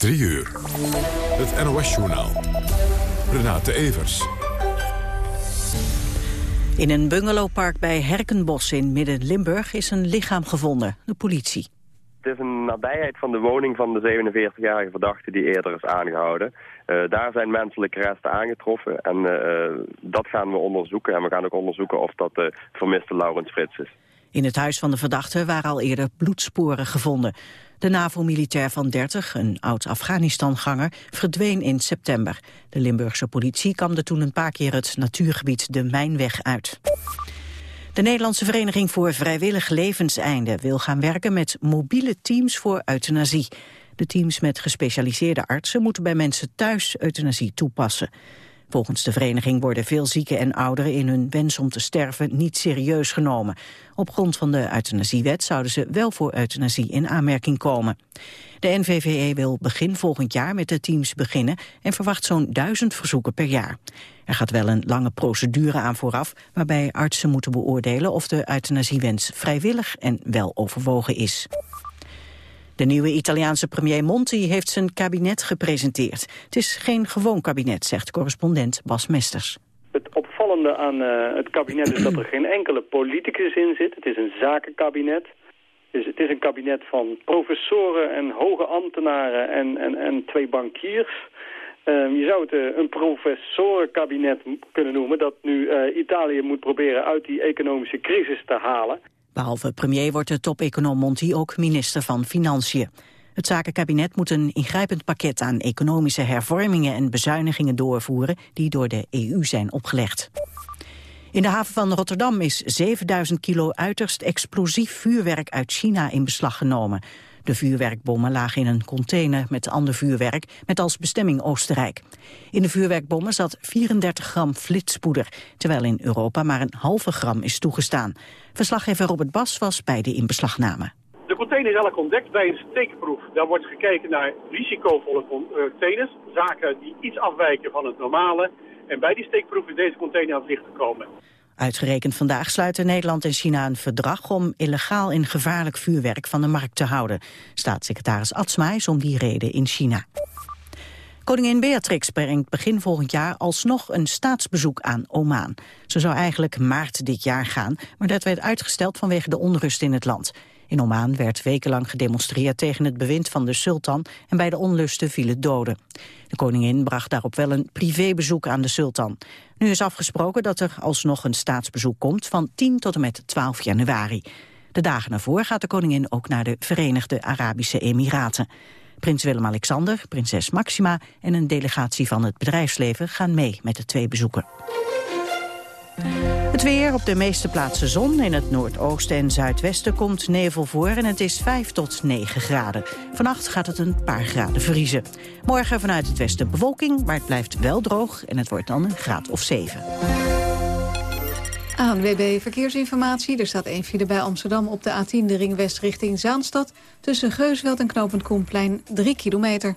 3 uur. Het NOS-journaal. Renate Evers. In een bungalowpark bij Herkenbos in Midden-Limburg is een lichaam gevonden. De politie. Het is een nabijheid van de woning van de 47-jarige verdachte die eerder is aangehouden. Uh, daar zijn menselijke resten aangetroffen en uh, dat gaan we onderzoeken. En we gaan ook onderzoeken of dat de vermiste Laurens Frits is. In het huis van de verdachte waren al eerder bloedsporen gevonden. De NAVO-militair van 30, een oud-Afghanistan-ganger, verdween in september. De Limburgse politie kamde toen een paar keer het natuurgebied de Mijnweg uit. De Nederlandse Vereniging voor Vrijwillig Levenseinde wil gaan werken met mobiele teams voor euthanasie. De teams met gespecialiseerde artsen moeten bij mensen thuis euthanasie toepassen. Volgens de vereniging worden veel zieken en ouderen in hun wens om te sterven niet serieus genomen. Op grond van de euthanasiewet zouden ze wel voor euthanasie in aanmerking komen. De NVVE wil begin volgend jaar met de teams beginnen en verwacht zo'n duizend verzoeken per jaar. Er gaat wel een lange procedure aan vooraf, waarbij artsen moeten beoordelen of de euthanasiewens vrijwillig en wel overwogen is. De nieuwe Italiaanse premier Monti heeft zijn kabinet gepresenteerd. Het is geen gewoon kabinet, zegt correspondent Bas Mesters. Het opvallende aan uh, het kabinet is dat er geen enkele politicus in zit. Het is een zakenkabinet. Dus het is een kabinet van professoren en hoge ambtenaren en, en, en twee bankiers. Uh, je zou het uh, een professorenkabinet kunnen noemen... dat nu uh, Italië moet proberen uit die economische crisis te halen. Behalve premier wordt de top-econoom Monti ook minister van Financiën. Het zakenkabinet moet een ingrijpend pakket aan economische hervormingen en bezuinigingen doorvoeren die door de EU zijn opgelegd. In de haven van Rotterdam is 7000 kilo uiterst explosief vuurwerk uit China in beslag genomen. De vuurwerkbommen lagen in een container met ander vuurwerk met als bestemming Oostenrijk. In de vuurwerkbommen zat 34 gram flitspoeder, terwijl in Europa maar een halve gram is toegestaan. Verslaggever Robert Bas was bij de inbeslagname. De container is eigenlijk ontdekt bij een steekproef. Daar wordt gekeken naar risicovolle containers, zaken die iets afwijken van het normale. En bij die steekproef is deze container aan het licht gekomen. Uitgerekend vandaag sluiten Nederland en China een verdrag om illegaal en gevaarlijk vuurwerk van de markt te houden. Staatssecretaris Atsma is om die reden in China. Koningin Beatrix brengt begin volgend jaar alsnog een staatsbezoek aan Oman. Ze zou eigenlijk maart dit jaar gaan, maar dat werd uitgesteld vanwege de onrust in het land. In Oman werd wekenlang gedemonstreerd tegen het bewind van de sultan en bij de onlusten vielen doden. De koningin bracht daarop wel een privébezoek aan de sultan. Nu is afgesproken dat er alsnog een staatsbezoek komt van 10 tot en met 12 januari. De dagen ervoor gaat de koningin ook naar de Verenigde Arabische Emiraten. Prins Willem-Alexander, prinses Maxima en een delegatie van het bedrijfsleven gaan mee met de twee bezoeken. Het weer op de meeste plaatsen zon. In het noordoosten en zuidwesten komt nevel voor en het is 5 tot 9 graden. Vannacht gaat het een paar graden vriezen. Morgen vanuit het westen bewolking, maar het blijft wel droog en het wordt dan een graad of 7. ANWB Verkeersinformatie. Er staat één file bij Amsterdam op de A10, de richting Zaanstad. Tussen Geusveld en Knopend Koenplein 3 kilometer.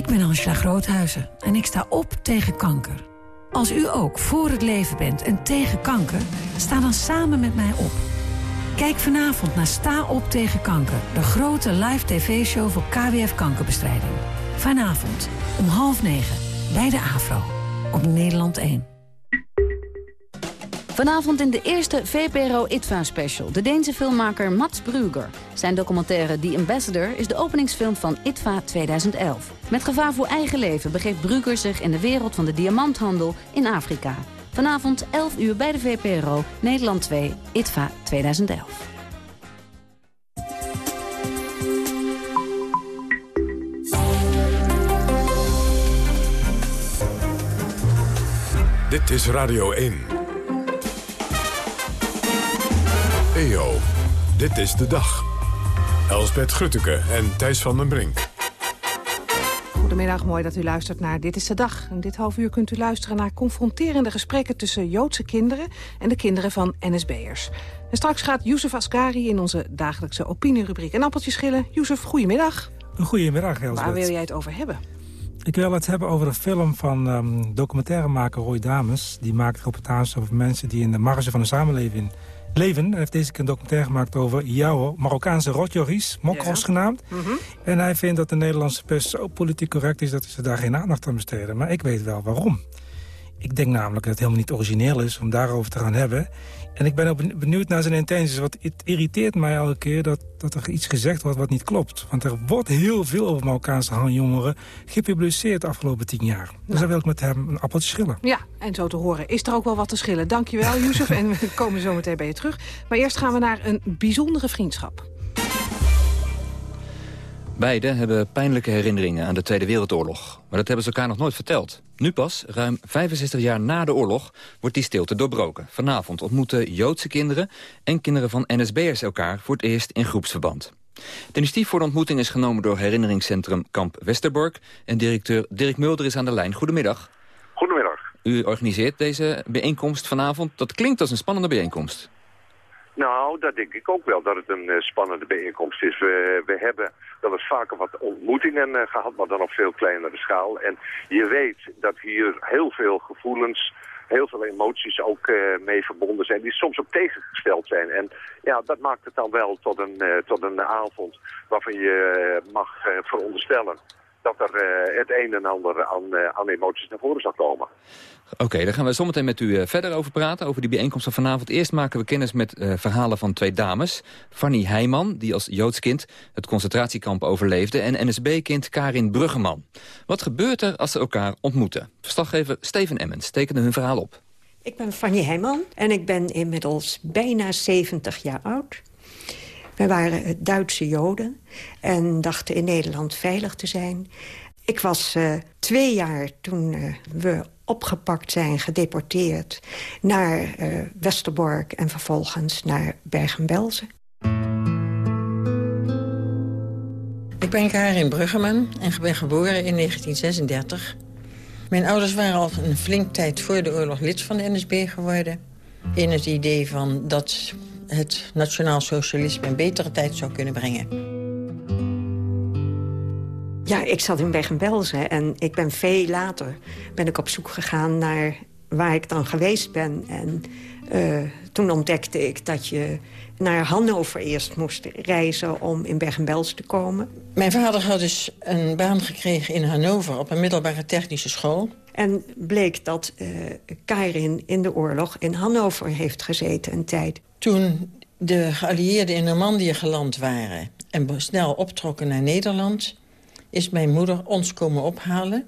Ik ben Angela Groothuizen en ik sta op tegen kanker. Als u ook voor het leven bent en tegen kanker, sta dan samen met mij op. Kijk vanavond naar Sta op tegen kanker, de grote live tv-show voor KWF kankerbestrijding. Vanavond om half negen bij de AVRO op Nederland 1. Vanavond in de eerste VPRO ITVA-special... de Deense filmmaker Mats Brugger. Zijn documentaire The Ambassador is de openingsfilm van ITVA 2011. Met gevaar voor eigen leven begeeft Brugger zich in de wereld van de diamanthandel in Afrika. Vanavond 11 uur bij de VPRO, Nederland 2, ITVA 2011. Dit is Radio 1. EO. Dit is de dag. Elsbeth Grutteke en Thijs van den Brink. Goedemiddag, mooi dat u luistert naar Dit is de Dag. In dit half uur kunt u luisteren naar confronterende gesprekken... tussen Joodse kinderen en de kinderen van NSB'ers. En straks gaat Youssef Asgari in onze dagelijkse opinierubriek een appeltje schillen. Youssef, goedemiddag. Goedemiddag, Elsbeth. Waar wil jij het over hebben? Ik wil het hebben over een film van um, documentairemaker Roy Dames. Die maakt reportages over mensen die in de marge van de samenleving leven. Heeft deze keer een documentaire gemaakt over jouw Marokkaanse rotjories, mokros genaamd. Mhm. En hij vindt dat de Nederlandse pers zo politiek correct is... dat ze daar geen aandacht aan besteden. Maar ik weet wel waarom. Ik denk namelijk dat het helemaal niet origineel is om daarover te gaan hebben. En ik ben ook benieuwd naar zijn intenties. Want het irriteert mij elke keer dat, dat er iets gezegd wordt wat niet klopt. Want er wordt heel veel over Marokkaanse hangjongeren gepubliceerd de afgelopen tien jaar. Dus daar wil ik met hem een appeltje schillen. Ja, en zo te horen is er ook wel wat te schillen. Dankjewel, Youssef. en we komen zo meteen bij je terug. Maar eerst gaan we naar een bijzondere vriendschap. Beiden hebben pijnlijke herinneringen aan de Tweede Wereldoorlog. Maar dat hebben ze elkaar nog nooit verteld. Nu pas, ruim 65 jaar na de oorlog, wordt die stilte doorbroken. Vanavond ontmoeten Joodse kinderen en kinderen van NSB'ers elkaar... voor het eerst in groepsverband. De initiatief voor de ontmoeting is genomen door herinneringscentrum Kamp Westerbork... en directeur Dirk Mulder is aan de lijn. Goedemiddag. Goedemiddag. U organiseert deze bijeenkomst vanavond. Dat klinkt als een spannende bijeenkomst. Nou, dat denk ik ook wel, dat het een uh, spannende bijeenkomst is. We, we hebben wel eens vaker wat ontmoetingen uh, gehad, maar dan op veel kleinere schaal. En je weet dat hier heel veel gevoelens, heel veel emoties ook mee verbonden zijn, die soms ook tegengesteld zijn. En ja, dat maakt het dan wel tot een, tot een avond waarvan je mag veronderstellen dat er uh, het een en ander aan, uh, aan emoties naar voren zal komen. Oké, okay, daar gaan we zometeen met u uh, verder over praten, over die bijeenkomst van vanavond. Eerst maken we kennis met verhalen van twee dames. Fanny Heijman, die als Joods kind het concentratiekamp overleefde... en NSB-kind Karin Bruggeman. Wat gebeurt er als ze elkaar ontmoeten? Verslaggever Steven Emmens tekende hun verhaal op. Ik ben Fanny Heijman en ik ben inmiddels bijna 70 jaar oud. Wij waren Duitse Joden en dachten in Nederland veilig te zijn. Ik was uh, twee jaar toen uh, we opgepakt zijn, gedeporteerd... naar uh, Westerbork en vervolgens naar Bergen-Belsen. Ik ben Karin Bruggeman en ben geboren in 1936. Mijn ouders waren al een flink tijd voor de oorlog lid van de NSB geworden. In het idee van dat het nationaal socialisme een betere tijd zou kunnen brengen. Ja, ik zat in Bergen-Belsen en ik ben veel later ben ik op zoek gegaan naar waar ik dan geweest ben. En uh, toen ontdekte ik dat je naar Hannover eerst moest reizen om in Bergen-Belsen te komen. Mijn vader had dus een baan gekregen in Hannover op een middelbare technische school. En bleek dat uh, Karin in de oorlog in Hannover heeft gezeten een tijd. Toen de geallieerden in Normandië geland waren en snel optrokken naar Nederland... is mijn moeder ons komen ophalen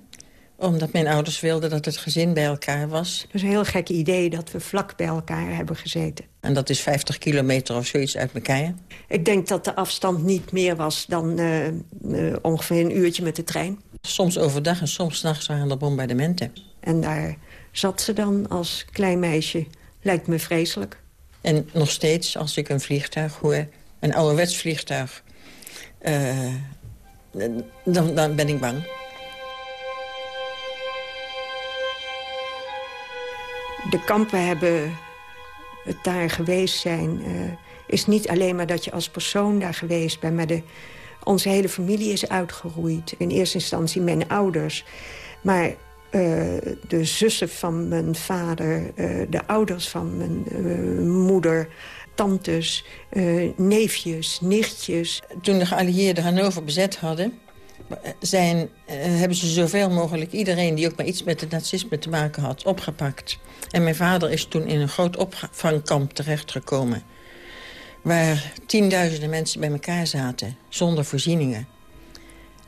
omdat mijn ouders wilden dat het gezin bij elkaar was. Het is een heel gek idee dat we vlak bij elkaar hebben gezeten. En dat is 50 kilometer of zoiets uit elkaar? Ik denk dat de afstand niet meer was dan uh, uh, ongeveer een uurtje met de trein. Soms overdag en soms s'nachts waren er bombardementen. En daar zat ze dan als klein meisje. Lijkt me vreselijk. En nog steeds, als ik een vliegtuig hoor, een ouderwets vliegtuig... Uh, dan, dan ben ik bang. De kampen hebben het daar geweest zijn... Uh, is niet alleen maar dat je als persoon daar geweest bent... maar de, onze hele familie is uitgeroeid. In eerste instantie mijn ouders. Maar uh, de zussen van mijn vader, uh, de ouders van mijn uh, moeder... tantes, neefjes, nichtjes. Toen de geallieerden Hannover bezet hadden... Zijn, hebben ze zoveel mogelijk iedereen die ook maar iets met het nazisme te maken had... opgepakt. En mijn vader is toen in een groot opvangkamp terechtgekomen... waar tienduizenden mensen bij elkaar zaten, zonder voorzieningen.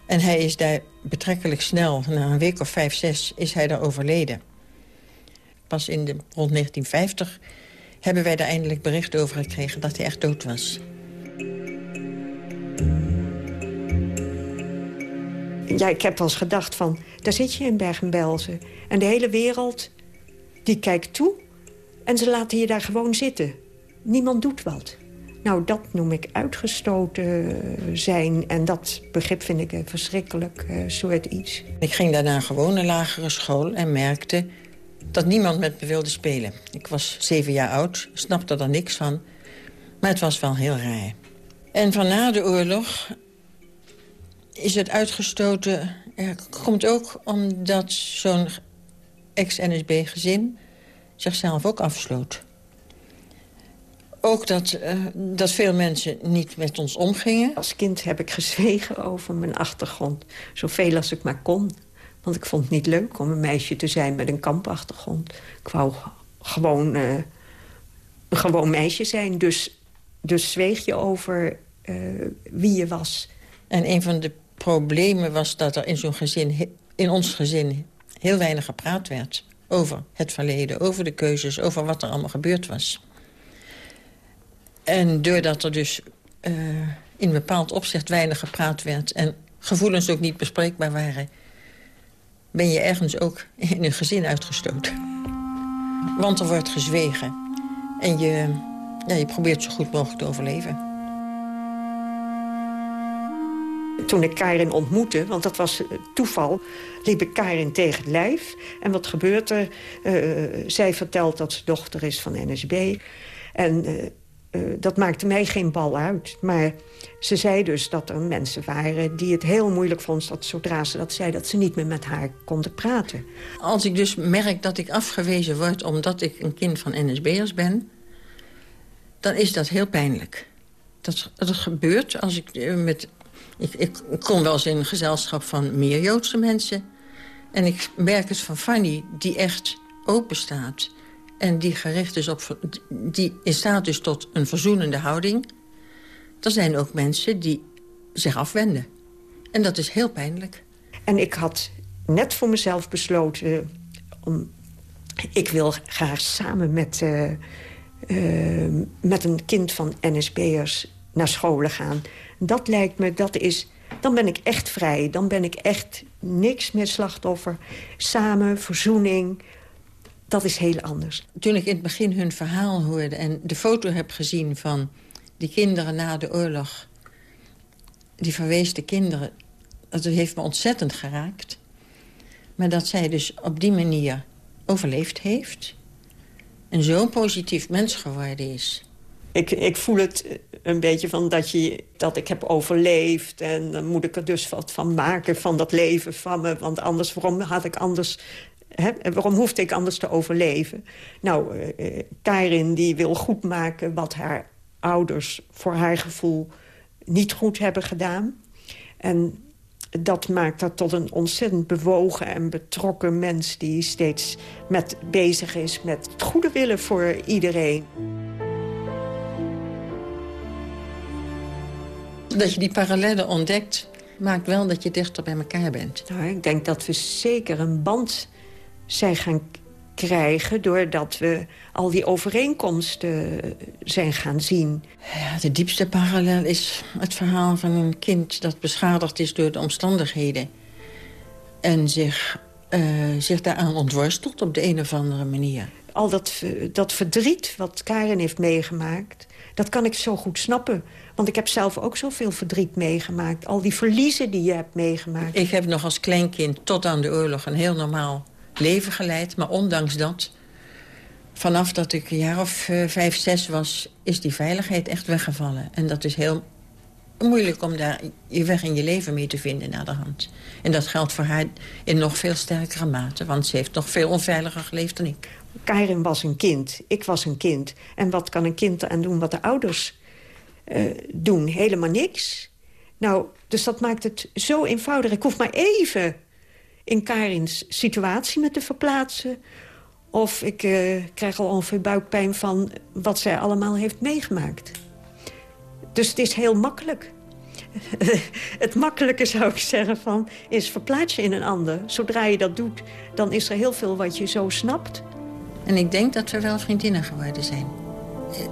En hij is daar betrekkelijk snel, na een week of vijf, zes, is hij daar overleden. Pas in de, rond 1950 hebben wij daar eindelijk bericht over gekregen dat hij echt dood was. Ja, ik heb wel eens gedacht van, daar zit je in Bergen-Belsen. En de hele wereld, die kijkt toe. En ze laten je daar gewoon zitten. Niemand doet wat. Nou, dat noem ik uitgestoten zijn. En dat begrip vind ik een verschrikkelijk uh, soort iets. Ik ging daarna gewoon naar lagere school en merkte dat niemand met me wilde spelen. Ik was zeven jaar oud, snapte er niks van. Maar het was wel heel raar. En van na de oorlog is het uitgestoten... Komt ook omdat zo'n ex-NSB-gezin zichzelf ook afsloot. Ook dat, uh, dat veel mensen niet met ons omgingen. Als kind heb ik gezwegen over mijn achtergrond. Zoveel als ik maar kon. Want ik vond het niet leuk om een meisje te zijn met een kampachtergrond. Ik wou gewoon uh, een gewoon meisje zijn. Dus, dus zweeg je over uh, wie je was. En een van de problemen was dat er in zo'n gezin, in ons gezin, heel weinig gepraat werd over het verleden, over de keuzes, over wat er allemaal gebeurd was. En doordat er dus uh, in bepaald opzicht weinig gepraat werd... en gevoelens ook niet bespreekbaar waren... ben je ergens ook in een gezin uitgestoten. Want er wordt gezwegen. En je, ja, je probeert zo goed mogelijk te overleven. Toen ik Karin ontmoette, want dat was toeval... liep ik Karin tegen het lijf. En wat gebeurt er? Uh, zij vertelt dat ze dochter is van NSB. En uh, dat maakte mij geen bal uit. Maar ze zei dus dat er mensen waren die het heel moeilijk vonden... dat zodra ze dat zei, dat ze niet meer met haar konden praten. Als ik dus merk dat ik afgewezen word omdat ik een kind van NSB'ers ben... dan is dat heel pijnlijk. Dat, gebeurt als ik met ik, ik kom wel eens in een gezelschap van meer Joodse mensen. En ik merk het van Fanny, die echt open staat. En die gericht is op... die in staat is tot een verzoenende houding. Er zijn ook mensen die zich afwenden. En dat is heel pijnlijk. En ik had net voor mezelf besloten... om, ik wil graag samen met, uh, uh, met een kind van NSB'ers naar scholen gaan dat lijkt me, dat is... Dan ben ik echt vrij. Dan ben ik echt niks meer slachtoffer. Samen, verzoening. Dat is heel anders. Toen ik in het begin hun verhaal hoorde... en de foto heb gezien van die kinderen na de oorlog... die verweesde kinderen... dat heeft me ontzettend geraakt. Maar dat zij dus op die manier overleefd heeft... en zo'n positief mens geworden is ik, ik voel het een beetje van dat, je, dat ik heb overleefd... en dan moet ik er dus wat van maken van dat leven van me. Want anders, waarom had ik anders... Hè, waarom hoefde ik anders te overleven? Nou, uh, Karin die wil goed maken wat haar ouders voor haar gevoel niet goed hebben gedaan. En dat maakt haar tot een ontzettend bewogen en betrokken mens... die steeds met bezig is met het goede willen voor iedereen. Dat je die parallellen ontdekt, maakt wel dat je dichter bij elkaar bent. Nou, ik denk dat we zeker een band zijn gaan krijgen... doordat we al die overeenkomsten zijn gaan zien. Ja, de diepste parallel is het verhaal van een kind... dat beschadigd is door de omstandigheden. En zich, uh, zich daaraan ontworstelt op de een of andere manier. Al dat, dat verdriet wat Karen heeft meegemaakt... dat kan ik zo goed snappen. Want ik heb zelf ook zoveel verdriet meegemaakt. Al die verliezen die je hebt meegemaakt. Ik heb nog als kleinkind tot aan de oorlog een heel normaal leven geleid. Maar ondanks dat, vanaf dat ik een jaar of uh, vijf, zes was... is die veiligheid echt weggevallen. En dat is heel moeilijk om daar je weg in je leven mee te vinden na de hand. En dat geldt voor haar in nog veel sterkere mate. Want ze heeft nog veel onveiliger geleefd dan ik. Karin was een kind, ik was een kind. En wat kan een kind aan doen wat de ouders uh, doen. Helemaal niks. Nou, dus dat maakt het zo eenvoudig. Ik hoef maar even in Karins situatie me te verplaatsen. Of ik uh, krijg al ongeveer buikpijn van wat zij allemaal heeft meegemaakt. Dus het is heel makkelijk. het makkelijke zou ik zeggen van, is verplaats je in een ander. Zodra je dat doet, dan is er heel veel wat je zo snapt. En ik denk dat we wel vriendinnen geworden zijn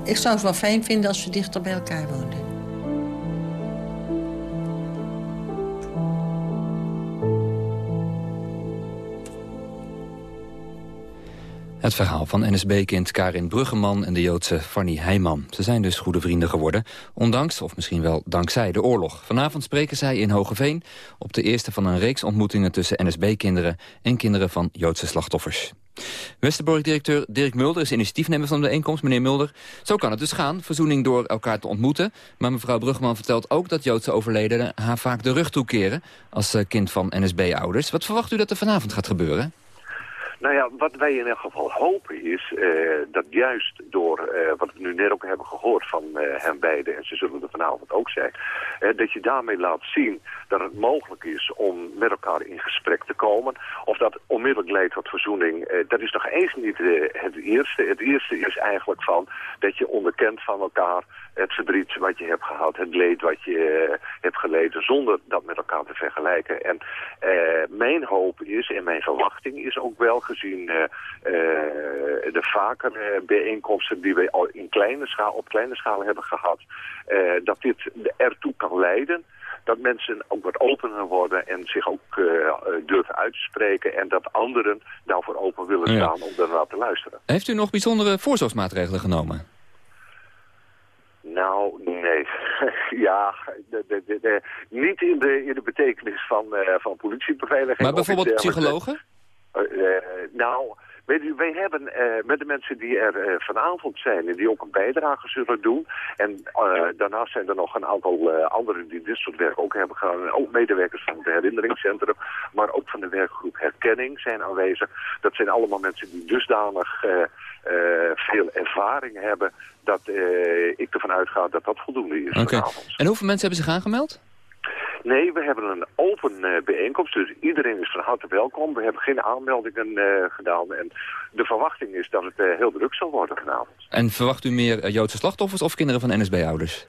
ik zou het wel fijn vinden als we dichter bij elkaar woonden. Het verhaal van NSB-kind Karin Bruggeman en de Joodse Fanny Heijman. Ze zijn dus goede vrienden geworden, ondanks, of misschien wel dankzij, de oorlog. Vanavond spreken zij in Hogeveen op de eerste van een reeks ontmoetingen... tussen NSB-kinderen en kinderen van Joodse slachtoffers. Westerbork-directeur Dirk Mulder is initiatiefnemer van de bijeenkomst. Meneer Mulder, zo kan het dus gaan, verzoening door elkaar te ontmoeten. Maar mevrouw Brugman vertelt ook dat Joodse overledenen haar vaak de rug toekeren... als eh, kind van NSB-ouders. Wat verwacht u dat er vanavond gaat gebeuren? Nou ja, wat wij in elk geval hopen is uh, dat juist door uh, wat we nu net ook hebben gehoord van uh, hen beiden, en ze zullen er vanavond ook zijn, dat je daarmee laat zien dat het mogelijk is om met elkaar in gesprek te komen. Of dat onmiddellijk leidt tot verzoening, dat is nog eens niet het eerste. Het eerste is eigenlijk van dat je onderkent van elkaar het verdriet wat je hebt gehad, het leed wat je uh, hebt geleden, zonder dat met elkaar te vergelijken. En uh, mijn hoop is, en mijn verwachting is ook wel gezien uh, de vaker bijeenkomsten die we al in kleine schaal, op kleine schaal hebben gehad, dat dit ertoe kan leiden dat mensen ook wat opener worden en zich ook uh, durven uit te spreken... en dat anderen daarvoor open willen staan ja. om daarna te luisteren. Heeft u nog bijzondere voorzorgsmaatregelen genomen? Nou, nee. ja, de, de, de, niet in de, in de betekenis van, uh, van politiebeveiliging. Maar bijvoorbeeld psychologen? Uh, uh, nou, weet u, wij hebben met de mensen die er vanavond zijn... en die ook een bijdrage zullen doen... en daarnaast zijn er nog een aantal anderen die dit soort werk ook hebben gedaan... ook medewerkers van het herinneringscentrum... maar ook van de werkgroep Herkenning zijn aanwezig. Dat zijn allemaal mensen die dusdanig... Veel ervaring hebben, dat ik ervan uitga dat dat voldoende is okay. En hoeveel mensen hebben zich aangemeld? Nee, we hebben een open uh, bijeenkomst, dus iedereen is van harte welkom. We hebben geen aanmeldingen gedaan en de verwachting is dat het heel druk zal worden vanavond. En verwacht u meer Joodse slachtoffers of kinderen van NSB-ouders?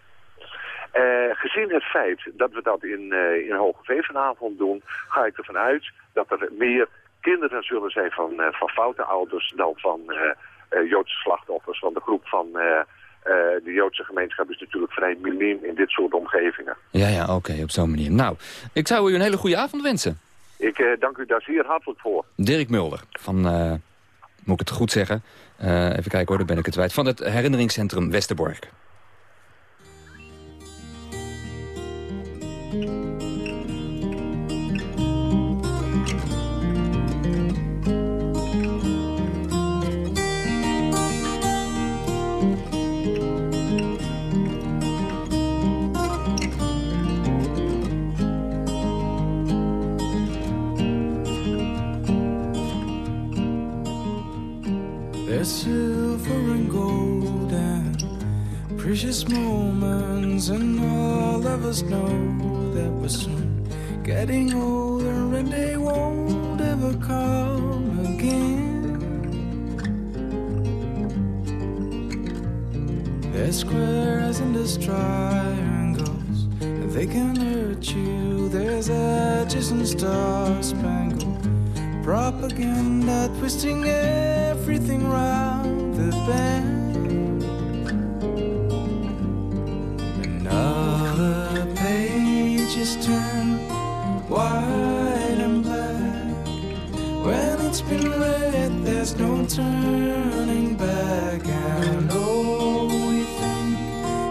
gezien het feit dat we dat in, in Hogeveen vanavond doen, ga ik ervan uit dat er meer kinderen zullen zijn van, van foute ouders dan van Joodse slachtoffers. Want de groep van uh, uh, de Joodse gemeenschap is natuurlijk vrij miniem in dit soort omgevingen. Ja, ja, oké, okay, op zo'n manier. Nou, ik zou u een hele goede avond wensen. Ik dank u daar zeer hartelijk voor. Dirk Mulder van, moet ik het goed zeggen, even kijken hoor, daar ben ik het kwijt, van het herinneringscentrum Westerbork. Precious moments, and all of us know that we're soon getting older and they won't ever come again. There's squares and there's triangles, and they can hurt you. There's edges and star spangled propaganda twisting everything round the bend. Page is white and black. When it's been read, there's no turning back. And all we think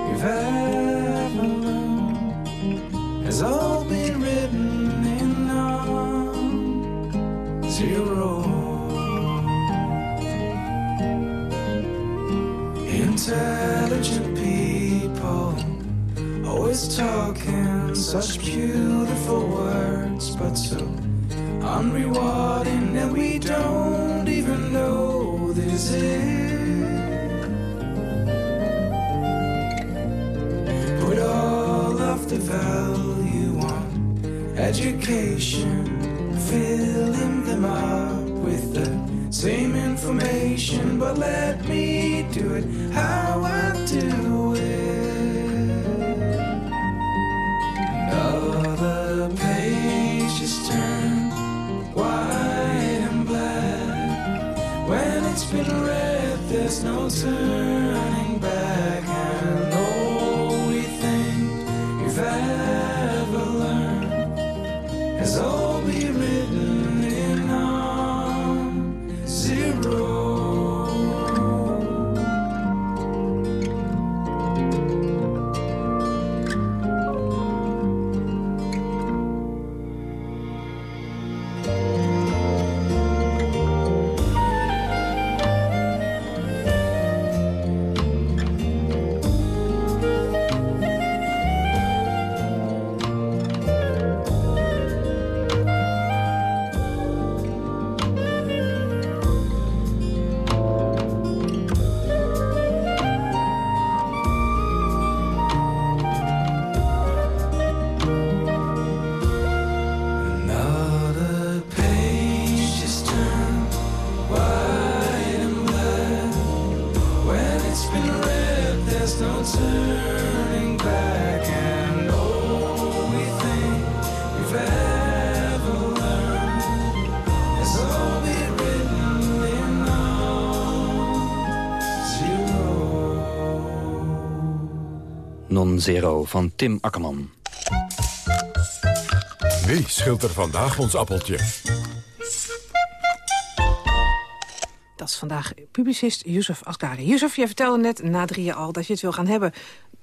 we've ever learned has all such beautiful words, but so unrewarding that we don't even know this is. Put all of the value on education, filling them up with the same information, but let me do it how I Non-Zero van Tim Akkerman. Wie scheelt er vandaag ons appeltje? Vandaag publicist Yusuf Asghari. Yusuf, jij vertelde net na drieën al dat je het wil gaan hebben...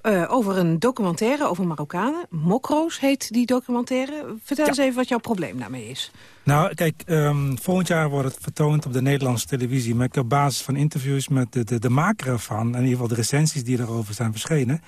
eh, over een documentaire over Marokkanen. Mokro's heet die documentaire. Vertel eens even wat jouw probleem daarmee is. Nou, kijk, ehm, volgend jaar wordt het vertoond op de Nederlandse televisie. Maar ik op basis van interviews met de, de, de maker ervan... en in ieder geval de recensies die erover zijn verschenen...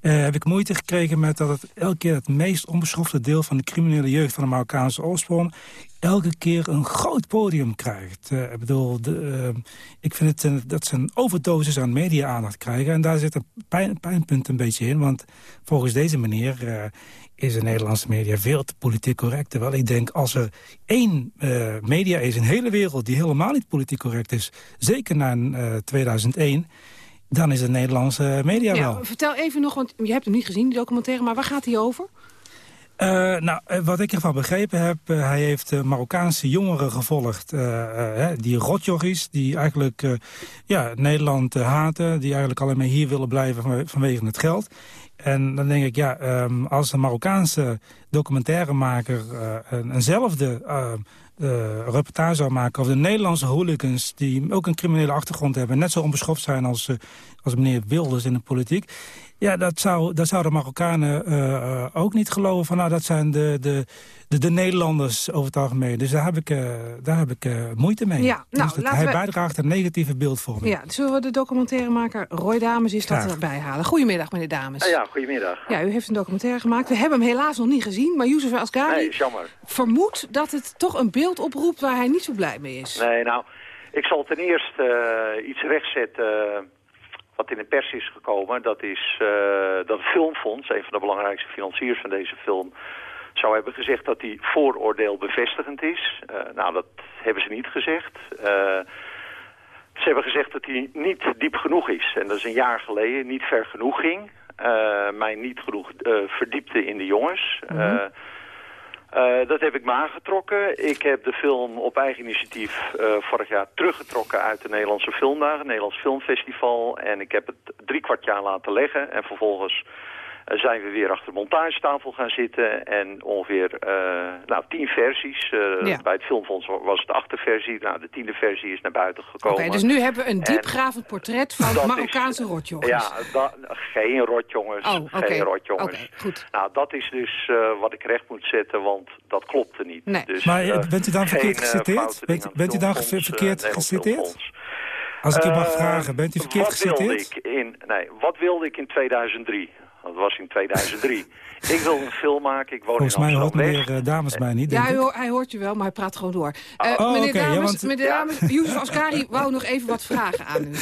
eh, heb ik moeite gekregen met dat het elke keer het meest onbeschofte deel... van de criminele jeugd van de Marokkaanse oorsprong... elke keer een groot podium krijgt. Eh, ik bedoel, de, eh, ik vind het, dat ze een overdosis aan media-aandacht krijgen. En daar zit een pijn, pijnpunt een beetje in. Want volgens deze meneer is de Nederlandse media veel te politiek correct. Terwijl ik denk, als er één media is in de hele wereld... die helemaal niet politiek correct is, zeker na eh, 2001... dan is het Nederlandse media wel. vertel even nog, want je hebt hem niet gezien, die documentaire... maar waar gaat hij over? Eh, nou, eh, wat ik ervan begrepen heb, eh, hij heeft Marokkaanse jongeren gevolgd. die rotjochies, die eigenlijk ja, Nederland haten. Die eigenlijk alleen maar hier willen blijven van- vanwege het geld. En dan denk ik, ja, ehm, als een Marokkaanse documentairemaker uh, een, eenzelfde uh, reportage zou maken over de Nederlandse hooligans... die ook een criminele achtergrond hebben... net zo onbeschoft zijn als, als meneer Wilders in de politiek... Ja, dat, zou, dat zouden Marokkanen uh, uh, ook niet geloven. Van, nou, dat zijn de, de, de, de Nederlanders over het algemeen. Dus daar heb ik, uh, daar heb ik moeite mee. Ja, nou, dus dat hij we... bijdraagt een negatieve beeldvorming. Ja, zullen we de documentairemaker Roy Dames is dat erbij halen. Goedemiddag, meneer Dames. Ja, goedemiddag. Ja, u heeft een documentaire gemaakt. We hebben hem helaas nog niet gezien. Maar Youssef Asghari nee, jammer. vermoedt dat het toch een beeld oproept... waar hij niet zo blij mee is. Nee, nou, ik zal ten eerste uh, iets rechtzetten wat in de pers is gekomen, dat is uh, dat het Filmfonds, een van de belangrijkste financiers van deze film, zou hebben gezegd dat die vooroordeel bevestigend is. Uh, nou, dat hebben ze niet gezegd. Uh, ze hebben gezegd dat hij niet diep genoeg is. En dat is een jaar geleden, niet ver genoeg ging. mij niet genoeg verdiepte in de jongens. Mm -hmm. Uh, dat heb ik me aangetrokken. Ik heb de film op eigen initiatief uh, vorig jaar teruggetrokken uit de Nederlandse Filmdagen, Nederlands Filmfestival. En ik heb het drie kwart jaar laten leggen. En vervolgens zijn we weer achter de montagetafel gaan zitten. En ongeveer nou, tien versies. Ja. Bij het Filmfonds was het de achte versie. Nou, de tiende versie is naar buiten gekomen. Oké, okay, dus nu hebben we een diepgravend portret van Marokkaanse rotjongens. Ja, da, geen rotjongens. Oh, okay. Geen rotjongens. Okay, goed. Nou, dat is dus wat ik recht moet zetten, want dat klopte niet. Nee. Dus, maar uh, bent u dan verkeerd geciteerd? Bent, bent u dan verkeerd uh, geciteerd? Als ik u mag vragen, bent u verkeerd wat geciteerd? Wilde ik in, nee, wat wilde ik in 2003? Dat was in 2003. ik wil een film maken, ik woon Volgens in Amsterdam mij hoort meneer uh, Dames mij niet, Ja, hij, ho hij, hoort je wel, maar hij praat gewoon door. Uh, oh, meneer okay, Dames, ja, want... meneer Dames Youssef Ascari wou nog even wat vragen aan u.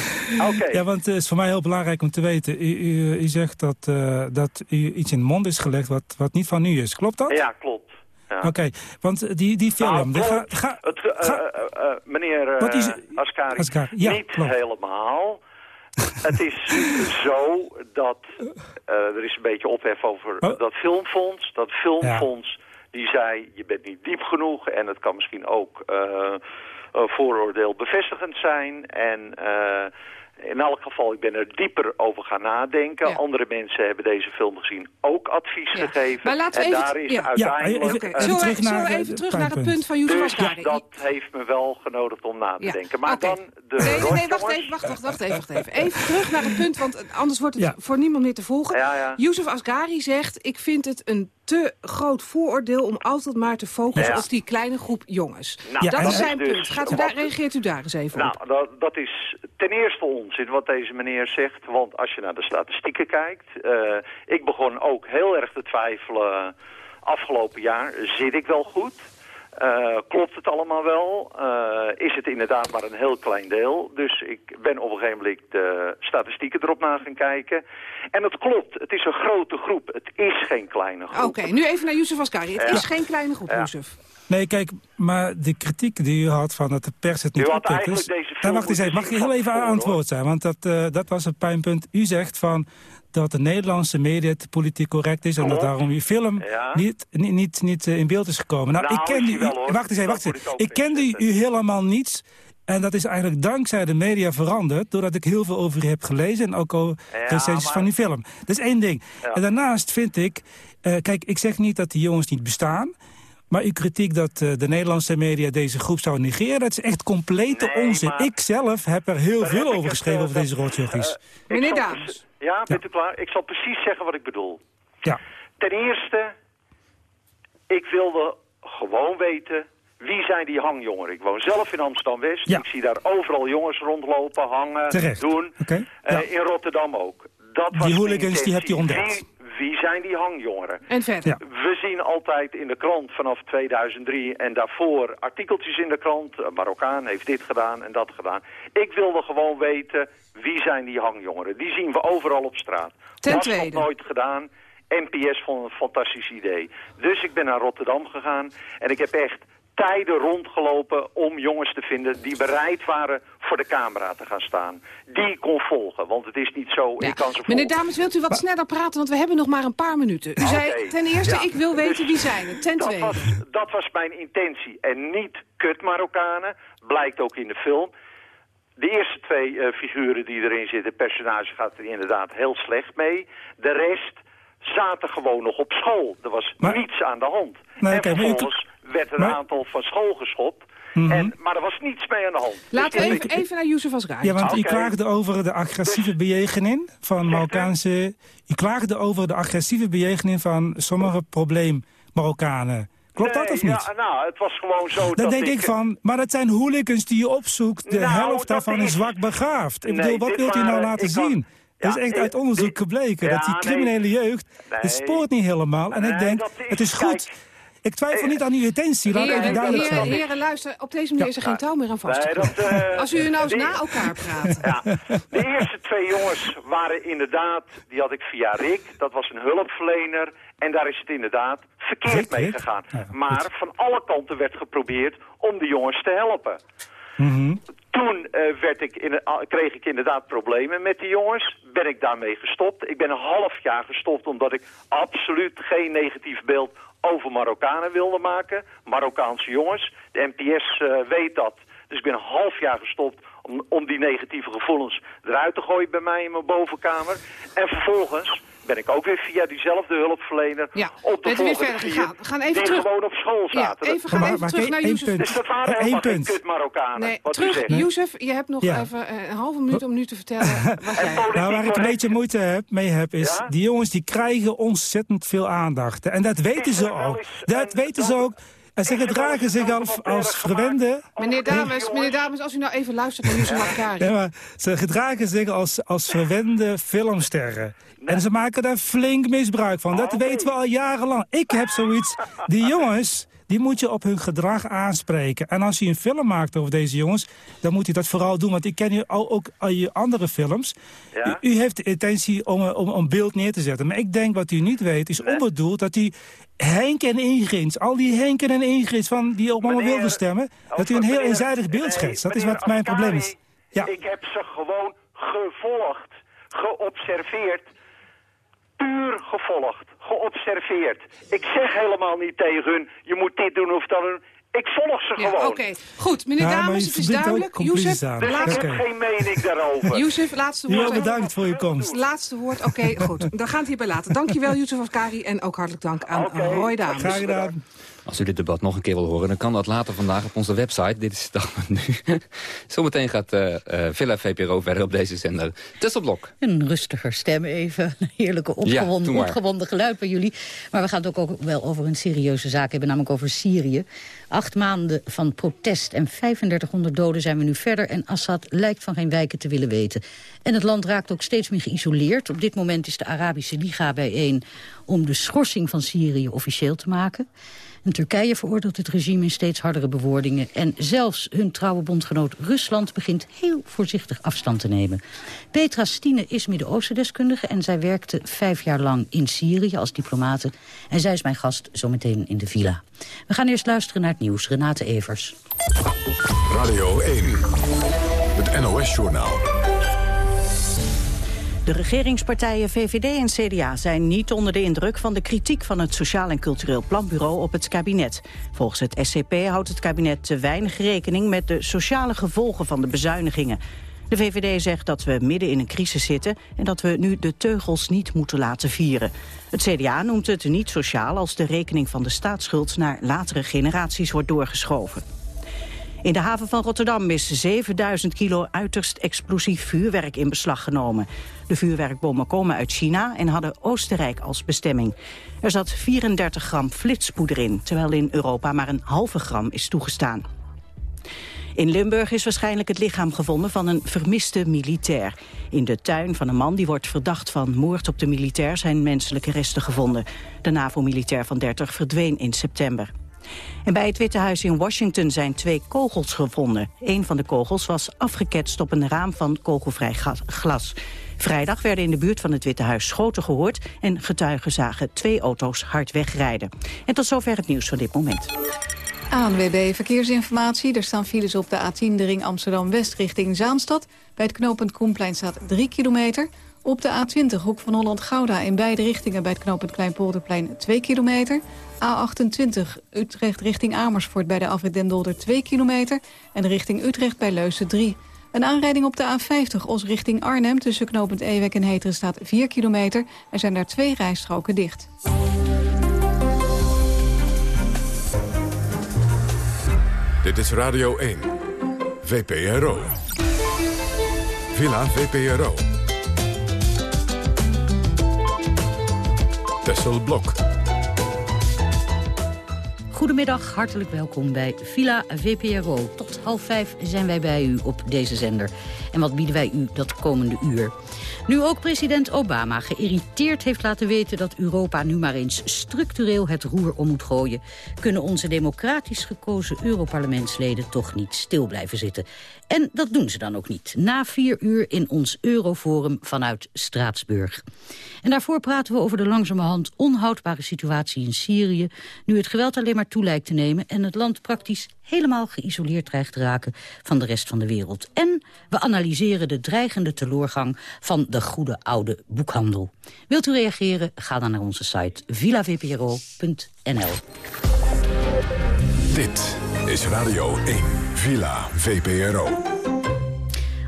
Okay. Ja, want het is voor mij heel belangrijk om te weten. U, u, u zegt dat, uh, dat u iets in de mond is gelegd wat, wat niet van u is. Klopt dat? Ja, klopt. Ja. Oké, okay, want die, die film... Nou, die ga, ga, het, ga, meneer wat is, Ascari, Ascari. Ja, niet klopt. helemaal... het is zo dat uh, er is een beetje ophef over oh. dat filmfonds. Dat filmfonds ja. die zei je bent niet diep genoeg en het kan misschien ook uh, vooroordeel bevestigend zijn. En in elk geval, ik ben er dieper over gaan nadenken. Ja. Andere mensen hebben deze film gezien ook advies ja. gegeven. Maar laten we en even, daar is ja. uiteindelijk... Ja, okay. Zullen we even terug naar, even terug naar het punt van Youssef Dus Asghari? dat heeft me wel genodigd om na te denken. Maar okay. dan de Nee, nee, nee wacht even, wacht, wacht, wacht even, wacht even. Even terug naar het punt, want anders wordt het ja. voor niemand meer te volgen. Ja, ja. Youssef Asghari zegt, ik vind het een te groot vooroordeel om altijd maar te focussen Ja. op die kleine groep jongens. Nou, dat is zijn dus punt. Gaat u wat- daar, reageert u daar eens even op? Nou, dat, dat is ten eerste onzin wat deze meneer zegt. Want als je naar de statistieken kijkt... eh, ik begon ook heel erg te twijfelen afgelopen jaar. Zit ik wel goed? Eh, klopt het allemaal wel? Eh, is het inderdaad maar een heel klein deel? Dus ik ben op een gegeven moment de statistieken erop na gaan kijken. En het klopt, het is een grote groep. Het is geen kleine groep. Oké, nu even naar Youssef Asghari. Het Ja. is geen kleine groep, Ja. Youssef. Nee, kijk, maar de kritiek die u had van dat de pers het niet U had oppikt... eigenlijk is- deze film Nou, wacht eens even, moeten mag ik heel even aan het woord zijn? Want dat, eh, dat was het pijnpunt. U zegt van dat de Nederlandse media te politiek correct is... en dat daarom uw film Ja. niet, niet, niet, niet eh, in beeld is gekomen. Nou, Nou, ik kende is u... wel, hoor. wacht eens, even, wacht eens. ik kende u, u helemaal niets... En dat is eigenlijk dankzij de media veranderd... doordat ik heel veel over u heb gelezen... en ook al Ja, recensies maar- van uw film. Dat is één ding. Ja. En daarnaast vind ik... eh, kijk, ik zeg niet dat die jongens niet bestaan... Maar uw kritiek dat eh, de Nederlandse media deze groep zou negeren... dat is echt complete Nee, onzin. maar- Ik zelf heb er heel veel over geschreven, over deze rotjochies. Meneer Ja, bent u klaar? Ik zal precies zeggen wat ik bedoel. Ja. Ten eerste, ik wilde gewoon weten... Wie zijn die hangjongeren? Ik woon zelf in Amsterdam-West. Ja. Ik zie daar overal jongens rondlopen, hangen, Terecht. doen. Eh. In Rotterdam ook. Dat was Die hooligans, die hebt u intentie. ontdekt. Wie, wie zijn die hangjongeren? En verder. Ja. We zien altijd in de krant vanaf 2003 en daarvoor artikeltjes in de krant. Marokkaan heeft dit gedaan en dat gedaan. Ik wilde gewoon weten wie zijn die hangjongeren. Die zien we overal op straat. Ten Was nog nooit gedaan. NPS vond een fantastisch idee. Dus ik ben naar Rotterdam gegaan en ik heb echt tijden rondgelopen om jongens te vinden die bereid waren voor de camera te gaan staan. Die ik kon volgen, want het is niet zo, Ja. ik kan ze volgen. Meneer Dames, wilt u wat sneller praten? Want we hebben nog maar een paar minuten. U zei ten eerste, Ja. ik wil weten Dus wie zijn het. Ten dat tweede. was, dat was mijn intentie. En niet kut Marokkanen, blijkt ook in de film. De eerste twee eh, figuren die erin zitten, personage gaat er inderdaad heel slecht mee. De rest zaten gewoon nog op school. Er was Maar- niets aan de hand. Nee, en vervolgens werd een maar- aantal van school geschopt. Mhm. en, maar er was niets mee aan de hand. Laten Dus we even, even naar Yusuf Asghari. Ja, want u Oké. klaagde over de agressieve bejegening van Marokkaanse... U klaagde over de agressieve bejegening van sommige probleem Klopt dat of niet? Ja, nou, het was gewoon zo Dan dat denk ik van, maar dat zijn hooligans die je opzoekt. De Nou, helft daarvan is is- zwak begaafd. Ik Nee, bedoel, wat wilt u nou laten ik zien? dat Ja, is echt uit onderzoek gebleken. Ja, dat die nee. criminele jeugd, het spoort niet helemaal. En ik denk, is- het is goed. kijk. Ik twijfel niet aan uw intentie, laat Heren, even duidelijk heren, zijn. heren, luister, op deze manier is er geen touw meer aan vast. Nee, dat, eh, Als u nou eens die- na elkaar praat. Ja, de eerste twee jongens waren inderdaad, die had ik via Rick, dat was een hulpverlener. En daar is het inderdaad verkeerd Rick, mee Rick? gegaan. Ja, maar van alle kanten werd geprobeerd om de jongens te helpen. Mhm. Toen eh, werd ik in, kreeg ik inderdaad problemen met die jongens. Ben ik daarmee gestopt. Ik ben een half jaar gestopt omdat ik absoluut geen negatief beeld over Marokkanen wilde maken. Marokkaanse jongens. De NPS eh, weet dat. Dus ik ben een half jaar gestopt om, om die negatieve gevoelens eruit te gooien bij mij in mijn bovenkamer. En vervolgens ben ik ook weer via diezelfde hulpverlener Ja, op de u weer volgende verder gegaan. We gaan even terug. gewoon op school Ja, zaten. even, gaan Maar- even maar terug één- naar. Dus dat waren Eén helemaal geen punt. kut Marokkanen. Nee, wat u terug. Yusuf, je hebt nog Ja. even eh, een halve minuut om nu te vertellen wat jij... Nou, waar ik een beetje moeite heb, mee heb, is... Ja? die jongens die krijgen ontzettend veel aandacht. En dat weten Is ze ook. Dat weten ze ook. En ze gedragen zich als, als. Meneer Dames, meneer Dames, als u nou even luistert naar Yusuf. Ja, maar ze gedragen zich als, als verwende filmsterren. En ze maken daar flink misbruik van. Dat Oké. weten we al jarenlang. Ik heb zoiets... Die jongens, die moet je op hun gedrag aanspreken. En als je een film maakt over deze jongens... dan moet je dat vooral doen. Want ik ken je al, ook al je andere films. Ja? U, u heeft de intentie om, een- om een beeld neer te zetten. Maar ik denk wat u niet weet, is onbedoeld... dat die Henk en Ingrid, al die Henken en Ingrid... Van, die op allemaal wilden stemmen... dat u een heel meneer- eenzijdig beeld nee, schetst. Dat is wat mijn probleem is. Ja. Ik heb ze gewoon gevolgd, geobserveerd. Puur gevolgd, geobserveerd. Ik zeg helemaal niet tegen hun, je moet dit doen of dat doen. Ik volg ze Ja, gewoon. oké. Goed, meneer Ja, Dames, het is duidelijk. Yusuf, aan. Dus ik laatste, geen mening daarover. Yusuf, laatste Ja, woord. bedankt voor je komst. Laatste woord, oké, goed. Dan gaan we het hierbij laten. Dankjewel, Yusuf Asghari. En ook hartelijk dank aan. Roy Dames. Graag gedaan. Als u dit debat nog een keer wil horen, dan kan dat later vandaag op onze website. Dit is de dag nu. Zometeen gaat eh eh Villa VPRO verder op deze zender. Tussenblok. Een rustiger stem even. Een heerlijke Ja, opgewonden, maar. opgewonden geluid bij jullie. Maar we gaan het ook, ook wel over een serieuze zaak hebben, namelijk over Syrië. Acht maanden van protest en 3500 doden zijn we nu verder... en Assad lijkt van geen wijken te willen weten. En het land raakt ook steeds meer geïsoleerd. Op dit moment is de Arabische Liga bijeen... om de schorsing van Syrië officieel te maken. En Turkije veroordeelt het regime in steeds hardere bewoordingen. En zelfs hun trouwe bondgenoot Rusland begint heel voorzichtig afstand te nemen. Petra Stine is Midden-Oosten-deskundige en zij werkte vijf jaar lang in Syrië als diplomate. En zij is mijn gast zometeen in de villa. We gaan eerst luisteren naar het nieuws. Renate Evers. Radio 1, het NOS-journaal. De regeringspartijen VVD en CDA zijn niet onder de indruk van de kritiek van het Sociaal en Cultureel Planbureau op het kabinet. Volgens het SCP houdt het kabinet te weinig rekening met de sociale gevolgen van de bezuinigingen. De VVD zegt dat we midden in een crisis zitten en dat we nu de teugels niet moeten laten vieren. Het CDA noemt het niet sociaal als de rekening van de staatsschuld naar latere generaties wordt doorgeschoven. In de haven van Rotterdam is 7000 kilo uiterst explosief vuurwerk in beslag genomen. De vuurwerkbommen komen uit China en hadden Oostenrijk als bestemming. Er zat 34 gram flitspoeder in, terwijl in Europa maar een halve gram is toegestaan. In Limburg is waarschijnlijk het lichaam gevonden van een vermiste militair. In de tuin van een man die wordt verdacht van moord op de militair zijn menselijke resten gevonden. De NAVO-militair van 30 verdween in september. En bij het Witte Huis in Washington zijn twee kogels gevonden. Een van de kogels was afgeketst op een raam van kogelvrij glas. Vrijdag werden in de buurt van het Witte Huis schoten gehoord... en getuigen zagen twee auto's hard wegrijden. En tot zover het nieuws van dit moment. ANWB Verkeersinformatie. Er staan files op de A10, de ring Amsterdam-West richting Zaanstad. Bij het knooppunt Koenplein staat 3 kilometer. Op de A20, hoek van Holland-Gouda in beide richtingen... bij het knooppunt Kleinpolderplein 2 kilometer. A28, Utrecht richting Amersfoort bij de afrit Den Dolder 2 kilometer. En richting Utrecht bij Leusen 3. Een aanrijding op de A50 Os richting Arnhem... tussen knooppunt Ewek en Heteren staat 4 kilometer. Er zijn daar twee rijstroken dicht. Dit is Radio 1. VPRO. Villa VPRO. Tessel Blok. Goedemiddag, hartelijk welkom bij Villa VPRO. Tot half vijf zijn wij bij u op deze zender. En wat bieden wij u dat komende uur? Nu ook president Obama geïrriteerd heeft laten weten... dat Europa nu maar eens structureel het roer om moet gooien... kunnen onze democratisch gekozen Europarlementsleden toch niet stil blijven zitten. En dat doen ze dan ook niet. Na vier uur in ons Euroforum vanuit Straatsburg. En daarvoor praten we over de langzamerhand onhoudbare situatie in Syrië... nu het geweld alleen maar toe lijkt te nemen... en het land praktisch helemaal geïsoleerd dreigt te raken van de rest van de wereld. En we analyseren de dreigende teloorgang van de goede oude boekhandel. Wilt u reageren? Ga dan naar onze site villavpro.nl. Dit is Radio 1, Villa VPRO.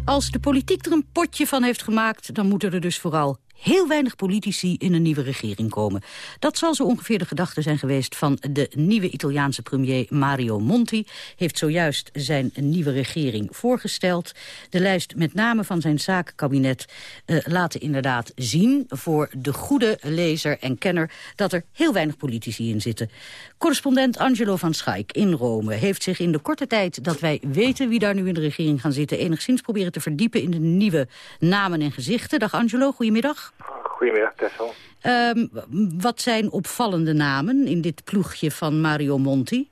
Als de politiek er een potje van heeft gemaakt... dan moeten er dus vooral heel weinig politici in een nieuwe regering komen. Dat zal zo ongeveer de gedachte zijn geweest van de nieuwe Italiaanse premier Mario Monti. Heeft zojuist zijn nieuwe regering voorgesteld. De lijst met name van zijn zakenkabinet uh, laten inderdaad zien voor de goede lezer en kenner dat er heel weinig politici in zitten. Correspondent Angelo van Schaik in Rome heeft zich in de korte tijd dat wij weten wie daar nu in de regering gaan zitten enigszins proberen te verdiepen in de nieuwe namen en gezichten. Dag Angelo, goedemiddag. Goedemiddag, Tessel. Um, wat zijn opvallende namen in dit ploegje van Mario Monti?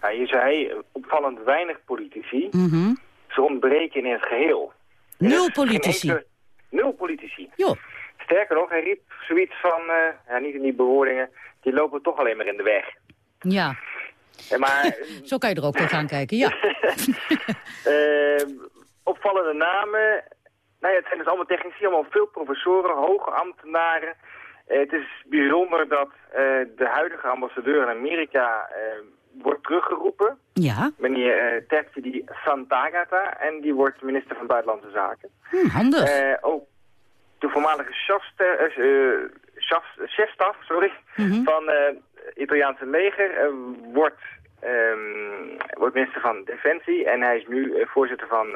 Nou, je zei opvallend weinig politici. Mm Ze ontbreken in het geheel. Nul politici? Enkele... Nul politici. Jo. Sterker nog, hij riep zoiets van, uh, ja, niet in die bewoordingen, die lopen toch alleen maar in de weg. Ja. En maar, Zo kan je er ook tegenaan kijken, ja. uh, opvallende namen, nou ja, het zijn dus allemaal technici, allemaal veel professoren, hoge ambtenaren. Uh, het is bijzonder dat uh, de huidige ambassadeur in Amerika uh, wordt teruggeroepen. Ja. Meneer uh, Terzi Santagata. En die wordt minister van Buitenlandse Zaken. Hm, handig. ook de voormalige chefstaf sorry, Mhm. mm -hmm. van het Italiaanse leger wordt, um, wordt minister van Defensie. En hij is nu voorzitter van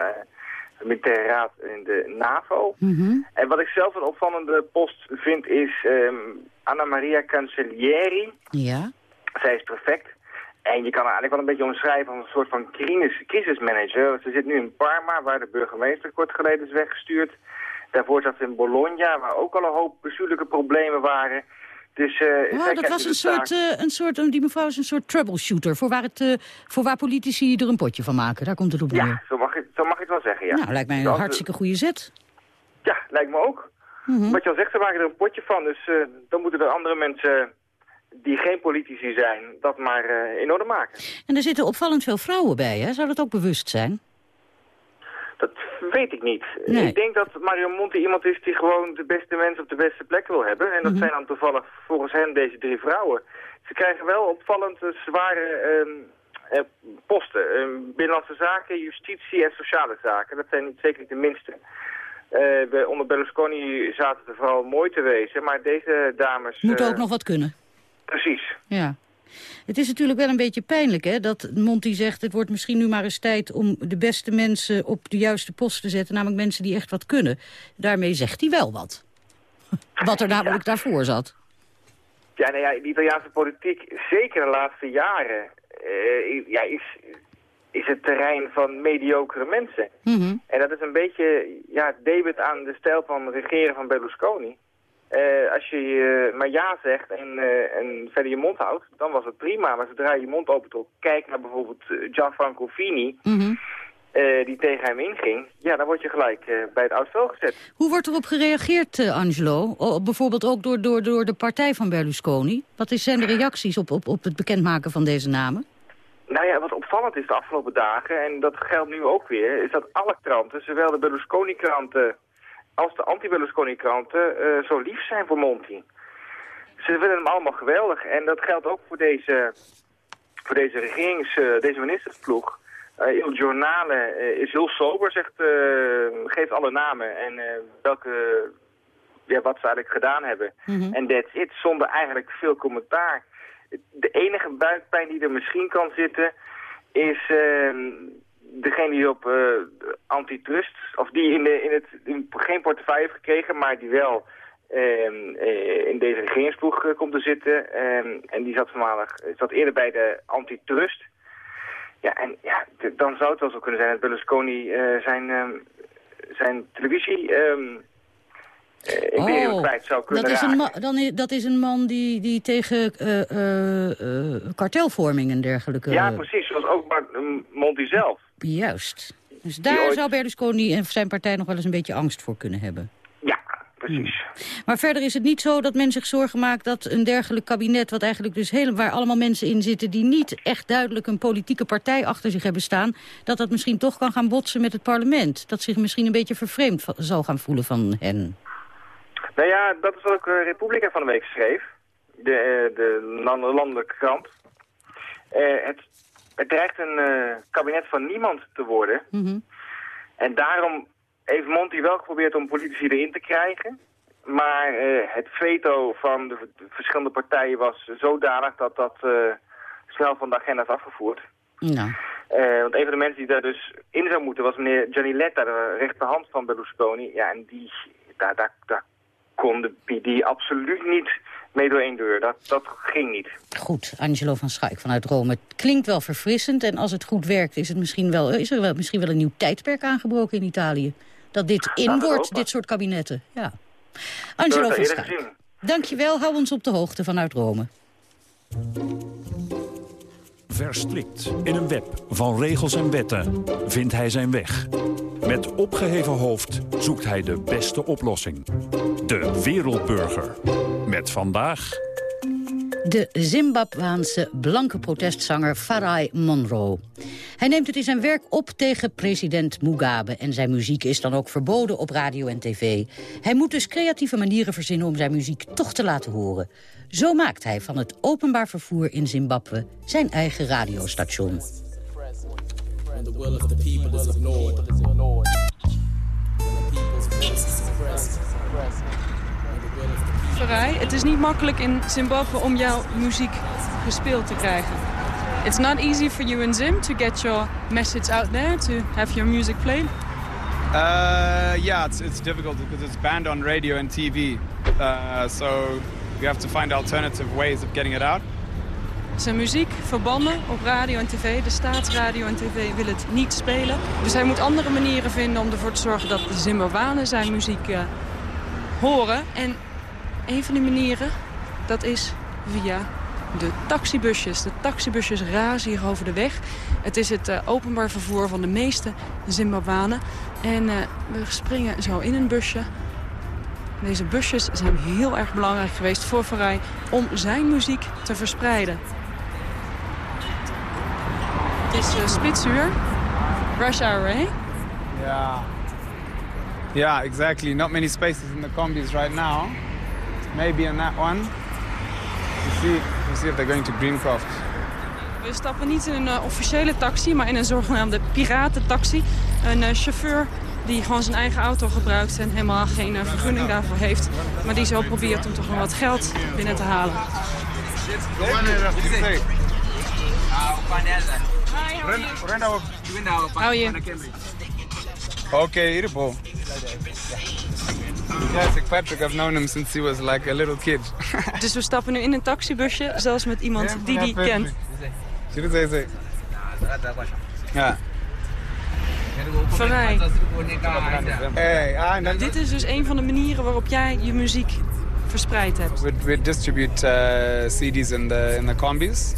de militaire raad in de NAVO. Mm -hmm. En wat ik zelf een opvallende post vind is um, Anna Maria Cancellieri. Ja. Zij is perfect. En je kan haar eigenlijk wel een beetje omschrijven als een soort van crisis, crisismanager. Ze zit nu in Parma, waar de burgemeester kort geleden is weggestuurd. Daarvoor zat ze in Bologna, waar ook al een hoop bestuurlijke problemen waren. Dus, uh, oh, dat was een soort, uh, een soort, die mevrouw is een soort troubleshooter, voor waar, het, uh, voor waar politici er een potje van maken. Daar komt het op neer. Ja, zo mag, je, zo mag het wel zeggen, ja. Nou, lijkt mij een dus hartstikke goede zet. Ja, lijkt me ook. Mm -hmm. Wat je al zegt, ze maken er een potje van. Dus dan moeten er andere mensen die geen politici zijn, dat maar in orde maken. En er zitten opvallend veel vrouwen bij, hè? Zou dat ook bewust zijn? Weet ik niet. Nee. Ik denk dat Mario Monti iemand is die gewoon de beste mensen op de beste plek wil hebben. En dat Mhm. zijn dan toevallig volgens hem deze drie vrouwen. Ze krijgen wel opvallend eh, zware ehm, eh, posten. Ehm, binnenlandse zaken, justitie en sociale zaken. Dat zijn zeker niet de minste. Eh, onder Berlusconi zaten ze vooral mooi te wezen. Maar deze dames... Moet eh, ook nog wat kunnen. Precies. Ja. Het is natuurlijk wel een beetje pijnlijk hè, dat Monti zegt... het wordt misschien nu maar eens tijd om de beste mensen op de juiste post te zetten. Namelijk mensen die echt wat kunnen. Daarmee zegt hij wel wat. Wat er namelijk daarvoor zat. Ja, nou ja, de Italiaanse politiek, zeker de laatste jaren, eh, ja, is, is het terrein van mediocre mensen. Mhm. En dat is een beetje ja, debet aan de stijl van regeren van Berlusconi. Eh, als je eh, maar ja zegt en, eh, en verder je mond houdt, dan was het prima. Maar zodra je je mond opent, kijk naar bijvoorbeeld Gianfranco Fini, Mhm. die tegen hem inging, ja, dan word je gelijk bij het oud vel gezet. Hoe wordt erop gereageerd, Angelo? O, bijvoorbeeld ook door, door, door de partij van Berlusconi. Wat is- zijn de reacties op, op, op het bekendmaken van deze namen? Nou ja, wat opvallend is de afgelopen dagen, en dat geldt nu ook weer, is dat alle kranten, zowel de Berlusconi-kranten als de anti-Berlusconi-kranten, eh, zo lief zijn voor Monti. Ze vinden hem allemaal geweldig en dat geldt ook voor deze, voor deze regerings, eh, deze ministersploeg. Eh Il Giornale is heel sober, zegt, geeft alle namen en welke, ja, wat ze eigenlijk gedaan hebben. Mhm. En that's it, zonder eigenlijk veel commentaar. De enige buikpijn die er misschien kan zitten is ehm, degene die op eh, antitrust, of die in, de, in het in geen portefeuille heeft gekregen, maar die wel ehm, eh, in deze regeringsploeg eh, komt te zitten. Ehm, en die zat voormalig, zat eerder bij de antitrust. Ja, en ja, dan zou het wel zo kunnen zijn dat Berlusconi eh, zijn, ehm, zijn televisie eh, imperium kwijt zou kunnen dat is, een raken. dan is, dat is een man die, die tegen kartelvorming en dergelijke... Ja, precies. Zoals ook Monti zelf. Juist. Dus daar ooit- zou Berlusconi en zijn partij nog wel eens een beetje angst voor kunnen hebben. Ja, precies. Maar verder is het niet zo dat men zich zorgen maakt dat een dergelijk kabinet... Wat eigenlijk dus heel, waar allemaal mensen in zitten die niet echt duidelijk een politieke partij achter zich hebben staan... dat dat misschien toch kan gaan botsen met het parlement. Dat zich misschien een beetje vervreemd zal gaan voelen van hen. Nou ja, dat is wat ook eh, Republica van de week schreef. De, eh, de land- landelijke krant. Eh, het, het dreigt een eh, kabinet van niemand te worden. En daarom heeft Monti wel geprobeerd om politici erin te krijgen. Maar eh, het veto van de, verschillende partijen was zodanig dat dat eh, snel van de agenda is afgevoerd. Nou, want een van de mensen die daar dus in zou moeten was meneer Gianni Letta, de rechterhand van Berlusconi. Ja, en die, daar, daar, daar kon de PD absoluut niet mee door één deur. Dat, dat ging niet. goed, Angelo van Schaik vanuit Rome. Het klinkt wel verfrissend en als het goed werkt... is, het misschien, wel, is er wel, misschien wel een nieuw tijdperk aangebroken in Italië. Dat dit in wordt, dit soort kabinetten. Ja. Angelo van Schaik. gezien. Dankjewel, hou ons op de hoogte vanuit Rome. Verstrikt in een web van regels en wetten vindt hij zijn weg. Met opgeheven hoofd zoekt hij de beste oplossing. De wereldburger. Met vandaag... De Zimbabwaanse blanke protestzanger Farai Monroe. Hij neemt het in zijn werk op tegen president Mugabe... en zijn muziek is dan ook verboden op radio en tv. Hij moet dus creatieve manieren verzinnen om zijn muziek toch te laten horen. Zo maakt hij van het openbaar vervoer in Zimbabwe zijn eigen radiostation. The Farai, het is niet makkelijk in Zimbabwe om jouw muziek gespeeld te krijgen. It's not easy for you in Zim to get your message out there, to have your music played. Uh, yeah, it's, it's difficult because it's banned on radio and TV. Uh, so you have to find alternative ways of getting it out. Zijn muziek verbannen op radio en tv. De staatsradio en tv wil het niet spelen. Dus hij moet andere manieren vinden om ervoor te zorgen dat de Zimbabwanen zijn muziek eh, horen. En een van die manieren, dat is via de taxibusjes. De taxibusjes razen hier over de weg. Het is het eh, openbaar vervoer van de meeste Zimbabwanen. En eh, we springen zo in een busje. Deze busjes zijn heel erg belangrijk geweest voor Farai om zijn muziek te verspreiden. Het is uh, spitsuur, rush hour, hè? Ja. Yeah, exactly. Not many spaces in the combis right now. Maybe in that one. You see, you see if they're going to Greencroft. We stappen niet in een uh, officiële taxi, maar in een zogenaamde piratentaxi. Een uh, chauffeur die gewoon zijn eigen auto gebruikt en helemaal geen uh, vergunning daarvoor heeft. Maar die zo probeert om toch nog wat geld binnen te halen. Hou je? Okay, Iribo. Yes, Patrick, I've known him since he was like a little kid. dus we stappen nu in een taxibusje, zelfs met iemand die die kent. Ja. Vrij. Hey, dit is dus een van de manieren waarop jij je muziek verspreid hebt. We, we distribute uh, CD's in the in the combis.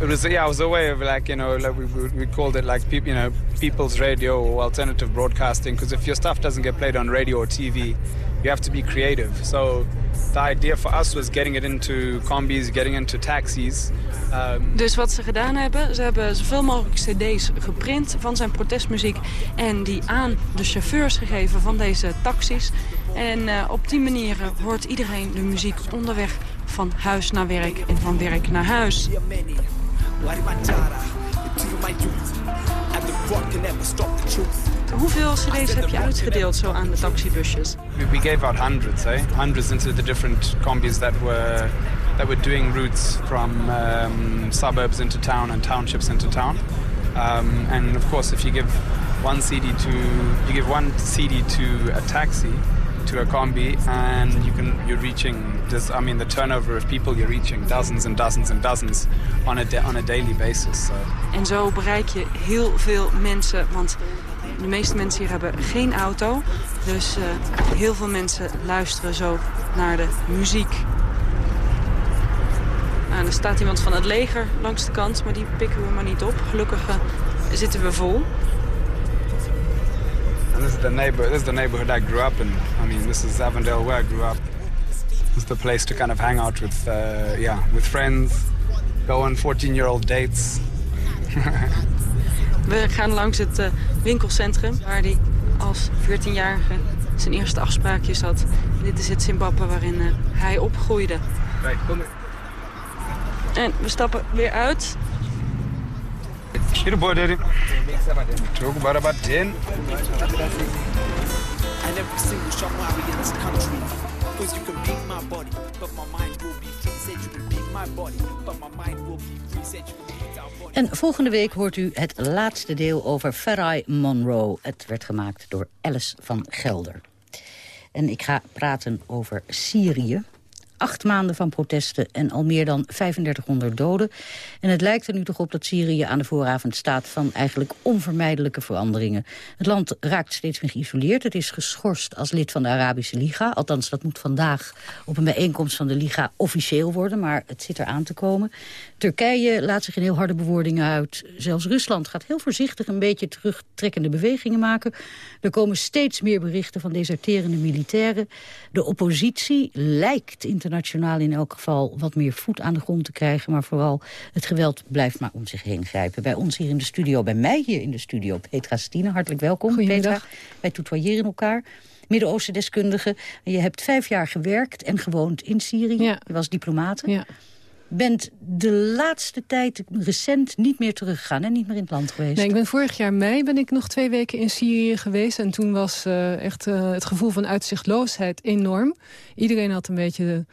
It was yeah, it was a like you know like we we called it like you know people's radio or alternative broadcasting because if your stuff doesn't get played on radio or TV, you have to be creative. So the idea for us was getting it into combis, getting into taxis. Um, dus wat ze gedaan hebben, ze hebben zoveel mogelijk cd's geprint van zijn protestmuziek... en die aan de chauffeurs gegeven van deze taxis. En uh, op die manier hoort iedereen de muziek onderweg van huis naar werk en van werk naar huis. Hoeveel cd's heb je uitgedeeld zo aan de taxibusjes? We, we gave out hundreds, eh? Hundreds into the different combis that were that were doing routes from um, suburbs into town and townships into town. Um, and of course, if you give one CD to you give one CD to a taxi, to a combi, and you can you're reaching this. I mean, the turnover of people you're reaching dozens and dozens and dozens on a on a daily basis. En zo bereik je heel veel mensen, want de meeste mensen hier hebben geen auto. Dus uh, heel veel mensen luisteren zo naar de muziek. Nou, er staat iemand van het leger langs de kant, maar die pikken we maar niet op. Gelukkig uh, zitten we vol. And this is the neighbor. This is the neighborhood I grew up in. I mean, this is Avondale where I grew up. This is the place to kind of hang out with, uh, yeah, with friends, go on 14-year-old dates. We gaan langs het uh, winkelcentrum waar hij als 14-jarige zijn eerste afspraakjes had. Dit is het Zimbabwe waarin uh, hij opgroeide. Kijk, kom En we stappen weer uit. Every single shamari in this country. Cause you can beat my body, but my mind will be free. Said you can beat my body, but my mind will be free. Said you can beat our body. En volgende week hoort u het laatste deel over Farai Monroe. Het werd gemaakt door Alice van Gelder. En ik ga praten over Syrië. Acht maanden van protesten en al meer dan 3500 doden. En het lijkt er nu toch op dat Syrië aan de vooravond staat... van eigenlijk onvermijdelijke veranderingen. Het land raakt steeds meer geïsoleerd. Het is geschorst als lid van de Arabische Liga. Althans, dat moet vandaag op een bijeenkomst van de Liga officieel worden. Maar het zit er aan te komen. Turkije laat zich in heel harde bewoordingen uit. Zelfs Rusland gaat heel voorzichtig een beetje terugtrekkende bewegingen maken. Er komen steeds meer berichten van deserterende militairen. De oppositie lijkt internationaal in elk geval wat meer voet aan de grond te krijgen. Maar vooral het geweld blijft maar om zich heen grijpen. Bij ons hier in de studio, bij mij hier in de studio, Petra Stine. Hartelijk welkom, Petra. Wij tutoyeren elkaar. Midden-Oosten deskundige. Je hebt vijf jaar gewerkt en gewoond in Syrië. Ja. Je was diplomate. Ja bent de laatste tijd recent niet meer teruggegaan en niet meer in het land geweest. Nee, ik ben vorig jaar mei ben ik nog twee weken in Syrië geweest. En toen was uh, echt uh, het gevoel van uitzichtloosheid enorm. Iedereen had een beetje de,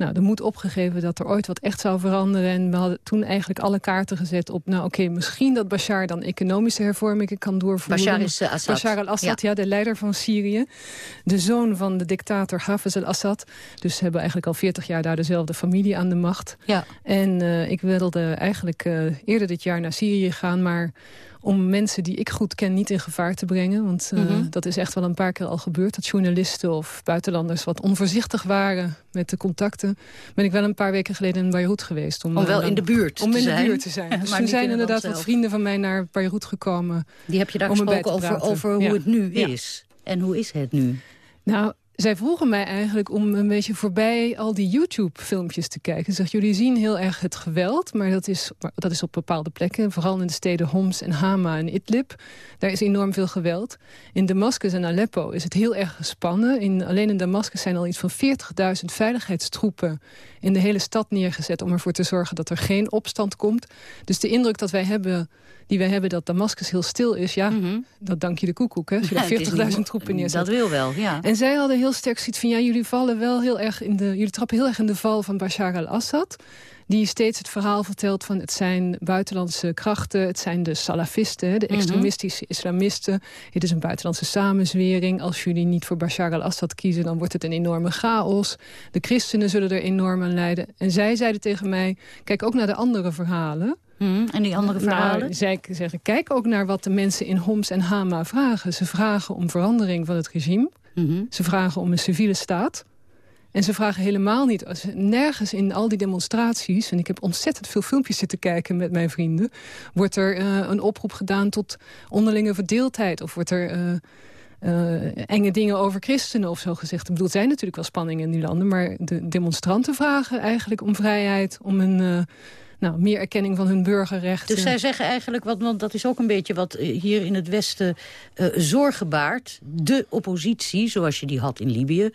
nou, de moed opgegeven dat er ooit wat echt zou veranderen. En we hadden toen eigenlijk alle kaarten gezet op... nou oké, okay, misschien dat Bashar dan economische hervormingen kan doorvoeren. Bashar is uh, Assad. Bashar al-Assad, ja. ja. de leider van Syrië. De zoon van de dictator Hafez al-Assad. Dus ze hebben eigenlijk al 40 jaar daar dezelfde familie aan de macht. Ja. En uh, ik wilde eigenlijk uh, eerder dit jaar naar Syrië gaan... maar om mensen die ik goed ken niet in gevaar te brengen. Want uh, mm -hmm. dat is echt wel een paar keer al gebeurd. Dat journalisten of buitenlanders wat onvoorzichtig waren met de contacten. Ben ik wel een paar weken geleden in Beirut geweest. Om, om wel uh, in de buurt Om te in zijn. de buurt te zijn. Dus toen zijn inderdaad wat vrienden van mij naar Beirut gekomen. Die heb je daar gesproken over, over hoe het nu ja. is. En hoe is het nu? Nou, zij vroegen mij eigenlijk om een beetje voorbij al die YouTube-filmpjes te kijken. Ze zegt, jullie zien heel erg het geweld, maar dat is, dat is op bepaalde plekken. Vooral in de steden Homs en Hama en Idlib. Daar is enorm veel geweld. In Damascus en Aleppo is het heel erg gespannen. In, alleen in Damascus zijn al iets van 40.000 veiligheidstroepen in de hele stad neergezet... om ervoor te zorgen dat er geen opstand komt. Dus de indruk dat wij hebben die wij hebben dat Damascus heel stil is... ja, dat dank je de koekoek, hè, als je Mhm. Ja, het is daar 40.000 niet- troepen neerzet. Dat wil wel, ja. En zij hadden heel sterk zoiets van... ja, jullie vallen wel heel erg in de... jullie trappen heel erg in de val van Bashar al-Assad... die steeds het verhaal vertelt van het zijn buitenlandse krachten... het zijn de salafisten, de Mhm. extremistische islamisten. Het is een buitenlandse samenzwering. Als jullie niet voor Bashar al-Assad kiezen... dan wordt het een enorme chaos. De christenen zullen er enorm aan lijden. En zij zeiden tegen mij... kijk ook naar de andere verhalen... Mhm, En die andere verhalen? Nou, zij zeggen, kijk ook naar wat de mensen in Homs en Hama vragen. Ze vragen om verandering van het regime. Mhm. Ze vragen om een civiele staat. En ze vragen helemaal niet, als- nergens in al die demonstraties... en ik heb ontzettend veel filmpjes zitten kijken met mijn vrienden... wordt er eh, een oproep gedaan tot onderlinge verdeeldheid... of wordt er... eh, eh, enge dingen over christenen of zo gezegd. Ik bedoel, er zijn natuurlijk wel spanningen in die landen... maar de demonstranten vragen eigenlijk om vrijheid... om een nou, meer erkenning van hun burgerrechten. Dus zij zeggen eigenlijk, wat, want dat is ook een beetje wat eh, hier in het Westen eh, zorgen baart. De oppositie, zoals je die had in Libië,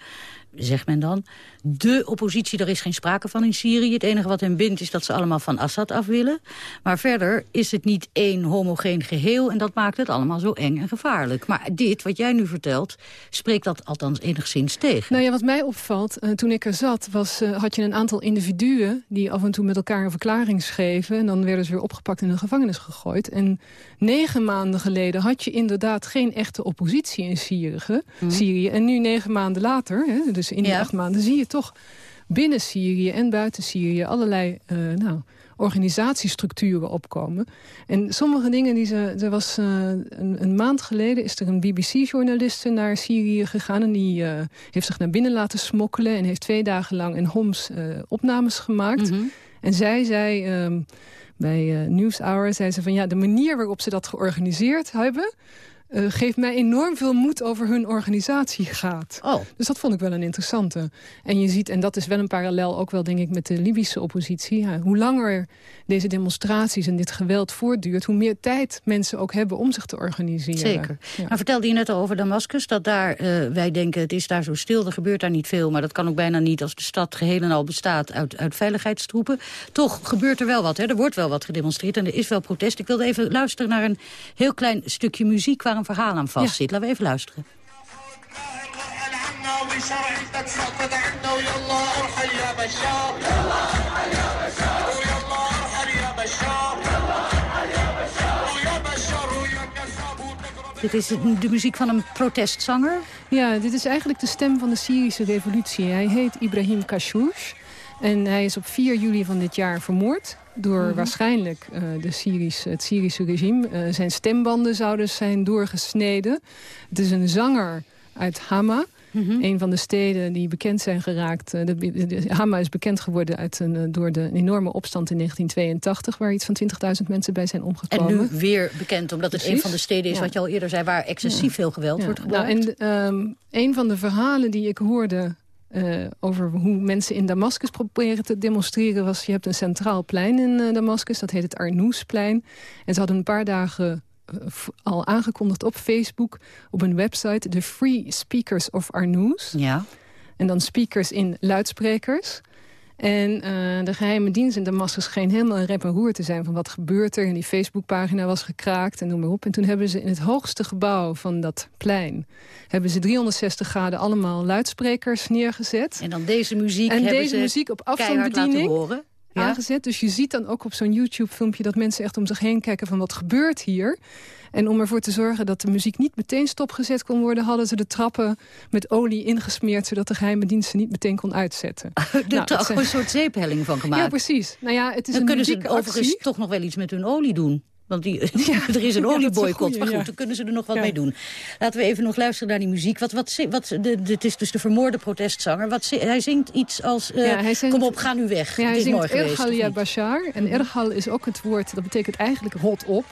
zegt men dan. De oppositie, daar is geen sprake van in Syrië. Het enige wat hen bindt is dat ze allemaal van Assad af willen. Maar verder is het niet één homogeen geheel... en dat maakt het allemaal zo eng en gevaarlijk. Maar dit, wat jij nu vertelt, spreekt dat althans enigszins tegen. Nou ja, wat mij opvalt, eh, toen ik er zat, was, eh, had je een aantal individuen... die af en toe met elkaar een verklaring schreven... en dan werden ze weer opgepakt en in de gevangenis gegooid. En negen maanden geleden had je inderdaad geen echte oppositie in Syrië. Syrië. En nu negen maanden later, hè, dus in die Ja. acht maanden... zie je toch binnen Syrië en buiten Syrië allerlei... eh, nou, organisatiestructuren opkomen. En sommige dingen die ze... Er was eh, een, een maand geleden is er een BBC-journaliste naar Syrië gegaan... en die eh, heeft zich naar binnen laten smokkelen... en heeft twee dagen lang in Homs opnames gemaakt. En zij zei... ehm, bij Newshour zei ze van ja, de manier waarop ze dat georganiseerd hebben... eh, geeft mij enorm veel moed over hun organisatiegraad. Oh. Dus dat vond ik wel een interessante. En je ziet, en dat is wel een parallel ook wel denk ik met de Libische oppositie. Ja, hoe langer deze demonstraties en dit geweld voortduurt... hoe meer tijd mensen ook hebben om zich te organiseren. Zeker. Ja. Nou vertelde je net al over Damascus, dat daar, eh, wij denken het is daar zo stil, er gebeurt daar niet veel, maar dat kan ook bijna niet als de stad geheel en al bestaat uit, uit veiligheidstroepen. Toch gebeurt er wel wat, hè? er wordt wel wat gedemonstreerd en er is wel protest. Ik wilde even luisteren naar een heel klein stukje muziek waar een verhaal aan vastzit. Laten we even luisteren. Dit is de muziek van een protestzanger? Ja, dit is eigenlijk de stem van de Syrische revolutie. Hij heet Ibrahim Kashour. En hij is op 4 juli van dit jaar vermoord door Mhm. waarschijnlijk eh, de Syrisch, het Syrische regime. Eh, zijn stembanden zouden zijn doorgesneden. Het is een zanger uit Hama. Mhm. Een van de steden die bekend zijn geraakt. eh, De, de- de- Hama is bekend geworden uit een, door de enorme opstand in 1982... waar iets van 20.000 mensen bij zijn En omgekomen. nu weer bekend, omdat het een van de steden is, Ja. wat je al eerder zei, waar excessief veel geweld Ja. wordt gebruikt. Nou, en ehm, een van de verhalen die ik hoorde eh, over hoe mensen in Damascus proberen te demonstreren... was, je hebt een centraal plein in eh, Damascus, dat heet het Arnoesplein. En ze hadden een paar dagen eh, al aangekondigd op Facebook, op een website... de Free Speakers of Arnoes. Ja. En dan speakers in luidsprekers. En eh, de geheime dienst in Damascus scheen helemaal een rep en roer te zijn... van wat gebeurt er. En die Facebookpagina was gekraakt en noem maar op. En toen hebben ze in het hoogste gebouw van dat plein... hebben ze 360 graden allemaal luidsprekers neergezet. En dan deze muziek En hebben deze ze muziek op afstandsbediening horen. Ja. aangezet. Dus je ziet dan ook op zo'n YouTube-filmpje... dat mensen echt om zich heen kijken van wat gebeurt hier... En om ervoor te zorgen dat de muziek niet meteen stopgezet kon worden... hadden ze de trappen met olie ingesmeerd... zodat de geheime dienst ze niet meteen kon uitzetten. Er Nou, zijn- een soort zeephelling van gemaakt. Ja, precies. Nou ja, het is dan een kunnen ze overigens toch nog wel iets met hun olie doen. Want die, er is Ja, een dat is een olieboycott. maar goed, dan kunnen ze er nog wat mee doen. Laten we even nog luisteren naar die muziek. Wat, wat, wat, de, dit is dus de vermoorde protestzanger. Wat, hij zingt iets als... eh, zingt- kom op, ga nu weg. Ja, het hij zingt mooi. Ergal? Bashar. En Ergal is ook het woord, dat betekent eigenlijk rot op.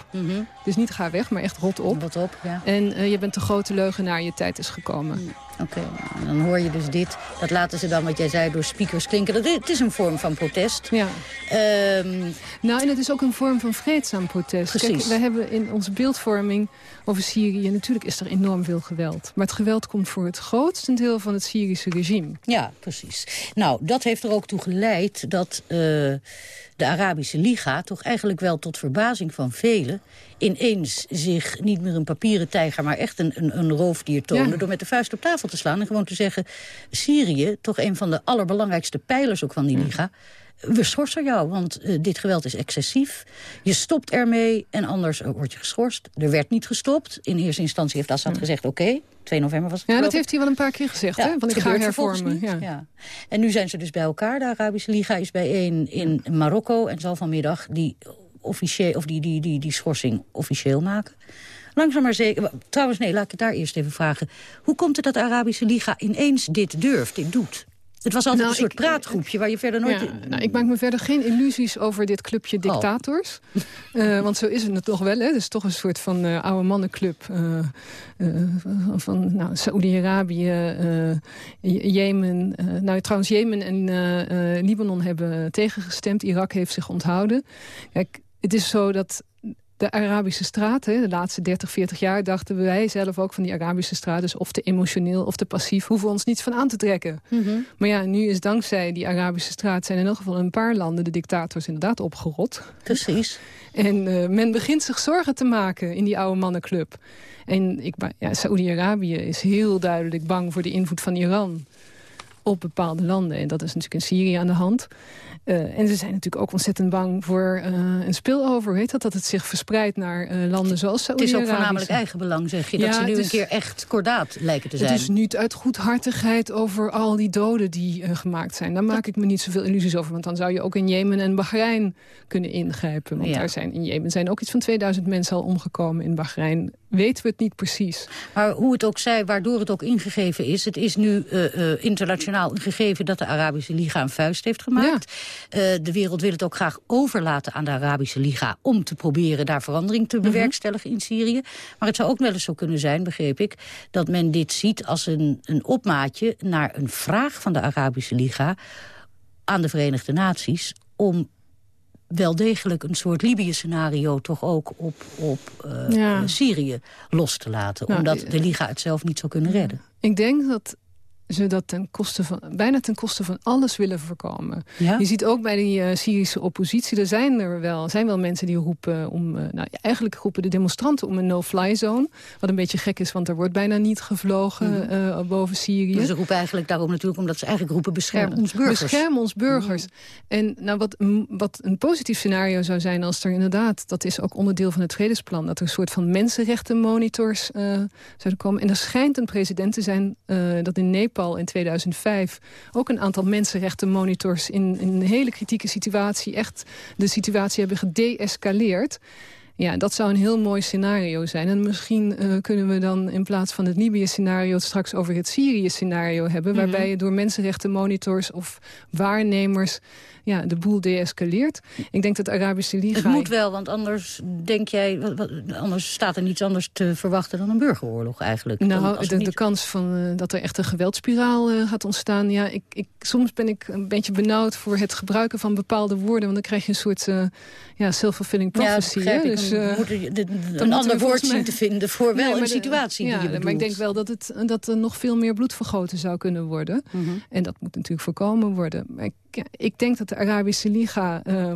Dus niet ga weg, maar echt rot op. Rot op, ja. En eh, je bent de grote leugenaar, je tijd is gekomen. Oké, nou, dan hoor je dus dit. Dat laten ze dan, wat jij zei, door speakers klinken. Dat, het is een vorm van protest. Ja. Ehm, nou, en het is ook een vorm van vreedzaam protest. Precies. Kijk, wij hebben in onze beeldvorming over Syrië... natuurlijk is er enorm veel geweld. Maar het geweld komt voor het grootste deel van het Syrische regime. Ja, precies. Nou, dat heeft er ook toe geleid dat eh, de Arabische Liga... toch eigenlijk wel tot verbazing van velen... ineens zich niet meer een papieren tijger, maar echt een, een, een roofdier toonde... Ja. door met de vuist op tafel te slaan en gewoon te zeggen... Syrië, toch een van de allerbelangrijkste pijlers ook van die Liga... We schorsen jou, want eh, dit geweld is excessief. Je stopt ermee en anders eh, word je geschorst. Er werd niet gestopt. In eerste instantie heeft Assad gezegd, oké, 2 november was het Ja, dat heeft hij wel een paar keer gezegd, Ja, hè? Want ik ga hervormen. Ja. ja. En nu zijn ze dus bij elkaar. De Arabische Liga is bijeen in Marokko en zal vanmiddag die, officieel, of die, die, die, die schorsing officieel maken. Langzaam maar zeker. Trouwens, nee, laat ik het daar eerst even vragen. Hoe komt het dat de Arabische Liga ineens dit durft, dit doet? Het was altijd Nou, een soort praatgroepje waar je verder nooit... Ja, nou, ik maak me verder geen illusies over dit clubje dictators. Eh, want zo is het toch wel. Hè? Het is toch een soort van eh, oude mannenclub. eh, van nou, Saoedi-Arabië, Jemen. nou, trouwens, Jemen en Libanon hebben tegengestemd. Irak heeft zich onthouden. Kijk, het is zo dat de Arabische straat, hè, de laatste 30, 40 jaar... dachten wij zelf ook van die Arabische straat... dus of te emotioneel of te passief, hoeven we ons niets van aan te trekken. Maar ja, nu is dankzij die Arabische straat... zijn in elk geval in een paar landen de dictators inderdaad opgerot. Precies. En eh, men begint zich zorgen te maken in die oude mannenclub. En ik, ja, Saoedi-Arabië is heel duidelijk bang voor de invloed van Iran op bepaalde landen. En dat is natuurlijk in Syrië aan de hand. Eh, en ze zijn natuurlijk ook ontzettend bang voor eh, een spillover. Weet dat? Dat het zich verspreidt naar eh, landen zoals Het is ook voornamelijk eigen belang, zeg je. Dat ze nu een keer echt kordaat lijken te zijn. Het is niet uit goedhartigheid over al die doden die gemaakt zijn. Daar maak ik me niet zoveel illusies over. Want dan zou je ook in Jemen en Bahrein kunnen ingrijpen. Want Ja. daar zijn, in Jemen zijn ook iets van 2000 mensen al omgekomen. In Bahrein weten we het niet precies. Maar hoe het ook zij, waardoor het ook ingegeven is... het is nu eh, eh, internationaal gegeven dat de Arabische Liga een vuist heeft gemaakt. Eh, de wereld wil het ook graag overlaten aan de Arabische Liga... om te proberen daar verandering te bewerkstelligen in Syrië. Maar het zou ook wel eens zo kunnen zijn, begreep ik... dat men dit ziet als een, een opmaatje naar een vraag van de Arabische Liga... aan de Verenigde Naties om wel degelijk een soort Libië-scenario toch ook op, op eh, Ja. Syrië los te laten. Nou, omdat eh, de Liga het zelf niet zou kunnen redden. Ik denk dat ze dat ten koste van, bijna ten koste van alles willen voorkomen. Ja? Je ziet ook bij die eh, Syrische oppositie, er zijn er wel, zijn wel mensen die roepen om, eh, nou eigenlijk roepen de demonstranten om een no-fly zone. Wat een beetje gek is, want er wordt bijna niet gevlogen eh, boven Syrië. Dus ze roepen eigenlijk daarom natuurlijk omdat ze eigenlijk roepen bescherm Ja, ons burgers. Bescherm ons burgers. En nou, wat, wat een positief scenario zou zijn als er inderdaad... dat is ook onderdeel van het vredesplan... dat er een soort van mensenrechtenmonitors zouden komen. En er schijnt een president te zijn dat in Nepal in 2005... ook een aantal mensenrechtenmonitors in, in een hele kritieke situatie... echt de situatie hebben gedeescaleerd... Ja, dat zou een heel mooi scenario zijn. En misschien eh, kunnen we dan in plaats van het Libië-scenario... het straks over het Syrië-scenario hebben... Mhm. waarbij je door mensenrechtenmonitors of waarnemers... Ja, de boel deescaleert. Ik denk dat de Arabische Liga... Het moet wel, want anders denk jij, anders staat er niets anders te verwachten dan een burgeroorlog eigenlijk. Dan Nou, het de, niet- de kans van, eh, dat er echt een geweldspiraal eh, gaat ontstaan... Ja, ik, ik, soms ben ik een beetje benauwd voor het gebruiken van bepaalde woorden... want dan krijg je een soort ja, self-fulfilling Ja, prophecy. ik. Dus, eh, moet je de- de- dan een ander woord zien te vinden voor wel Nee, een de- situatie ja, die maar ik denk wel dat, het, dat er nog veel meer bloed vergoten zou kunnen worden. Mhm. En dat moet natuurlijk voorkomen worden. Maar ik, ik denk dat de Arabische Liga eh,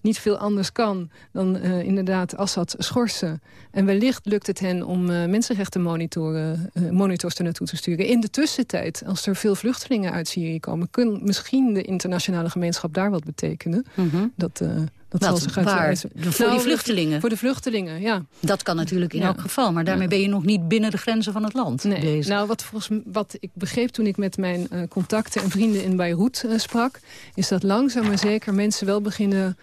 niet veel anders kan... dan eh, inderdaad Assad schorsen. En wellicht lukt het hen om eh mensenrechtenmonitoren monitors er naartoe te sturen. In de tussentijd, als er veel vluchtelingen uit Syrië komen... kan misschien de internationale gemeenschap daar wat betekenen. Eh, dat Wat, zal waar? De- voor die Nou, vluchtelingen? Voor de vluchtelingen, ja. Dat kan natuurlijk in Ja. elk geval, maar daarmee ben je nog niet binnen de grenzen van het land Nee, bezig. nou wat, volgens, wat ik begreep toen ik met mijn eh, contacten en vrienden in Beirut eh, sprak... is dat langzaam maar zeker mensen wel beginnen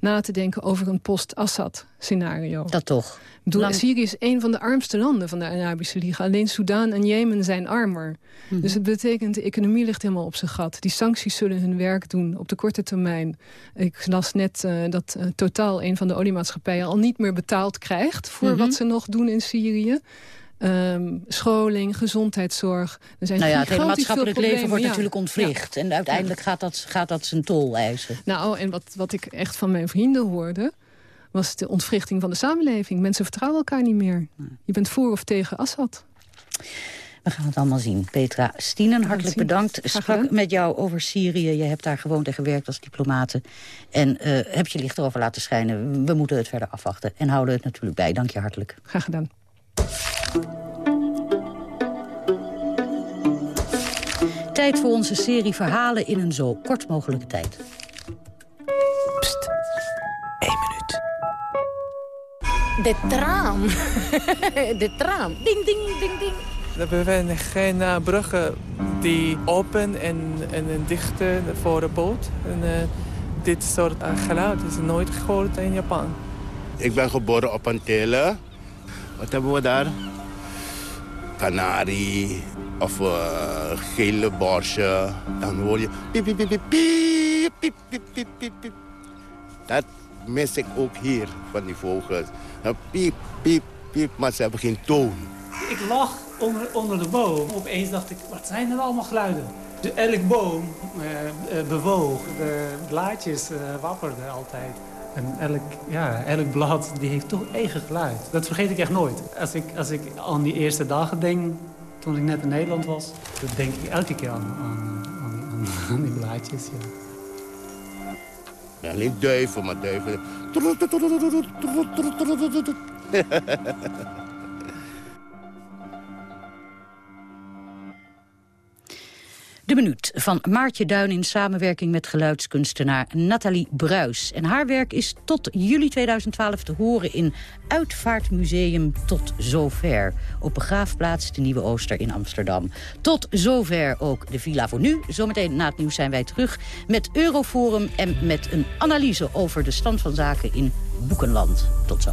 na te denken over een post-Assad scenario. Dat toch? Bedoel, Lang- Syrië is een van de armste landen van de Arabische Liga. Alleen Soedan en Jemen zijn armer. Mhm. Dus het betekent, de economie ligt helemaal op zijn gat. Die sancties zullen hun werk doen op de korte termijn. Ik las net eh, dat eh, Totaal, een van de oliemaatschappijen... al niet meer betaald krijgt voor Mhm. wat ze nog doen in Syrië. Ehm, scholing, gezondheidszorg. Er zijn nou ja, het hele maatschappelijk leven wordt ja. natuurlijk ontwricht. En uiteindelijk gaat dat, gaat dat zijn tol eisen. Nou, en wat, wat ik echt van mijn vrienden hoorde... was de ontwrichting van de samenleving. Mensen vertrouwen elkaar niet meer. Je bent voor of tegen Assad. We gaan het allemaal zien. Petra Stienen, hartelijk bedankt. Sprak met jou over Syrië. Je hebt daar gewoond en gewerkt als diplomate. En eh, heb je licht erover laten schijnen. We moeten het verder afwachten. En houden het natuurlijk bij. Dank je hartelijk. Graag gedaan. Tijd voor onze serie verhalen in een zo kort mogelijke tijd. De tram. De tram. Ding, ding, ding, ding. Er zijn geen eh, bruggen die open en, en dichten voor de boot. En, eh, dit soort eh, geluid is nooit gehoord in Japan. Ik ben geboren op Antillen. Wat hebben we daar? Kanarie of eh, gele borsje. Dan hoor je piep, piep, piep, piep, piep, piep, piep, piep, piep. Dat mis ik ook hier van die vogels. Piep, piep, piep, maar ze hebben geen toon. Ik lag onder, onder de boom. Opeens dacht ik, wat zijn er allemaal geluiden? Dus elk boom eh, eh, bewoog, de blaadjes eh, wapperden altijd. En elk, ja, elk blad die heeft toch eigen geluid. Dat vergeet ik echt nooit. Als ik, als ik aan die eerste dagen denk, toen ik net in Nederland was... dan denk ik elke keer aan, aan, aan, aan, die blaadjes. Ja. Ja, niet duiven, maar duiven. De Minuut van Maartje Duin in samenwerking met geluidskunstenaar Nathalie Bruis. En haar werk is tot juli 2012 te horen in Uitvaartmuseum Tot Zover. Op begraafplaats de Nieuwe Ooster in Amsterdam. Tot zover ook de villa voor nu. Zometeen na het nieuws zijn wij terug met Euroforum en met een analyse over de stand van zaken in Boekenland. Tot zo.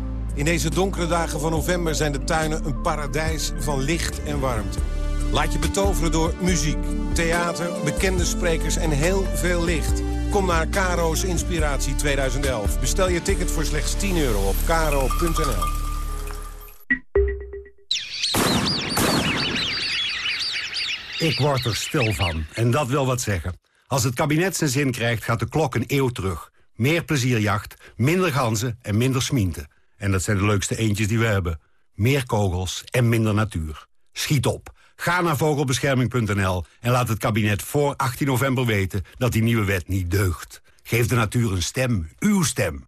In deze donkere dagen van november zijn de tuinen een paradijs van licht en warmte. Laat je betoveren door muziek, theater, bekende sprekers en heel veel licht. Kom naar Caro's Inspiratie 2011. Bestel je ticket voor slechts 10 euro op caro.nl. Ik word er stil van. En dat wil wat zeggen. Als het kabinet zijn zin krijgt, gaat de klok een eeuw terug. Meer plezierjacht, minder ganzen en minder smienten. En dat zijn de leukste eendjes die we hebben. Meer kogels en minder natuur. Schiet op. Ga naar vogelbescherming.nl en laat het kabinet voor 18 november weten dat die nieuwe wet niet deugt. Geef de natuur een stem, uw stem.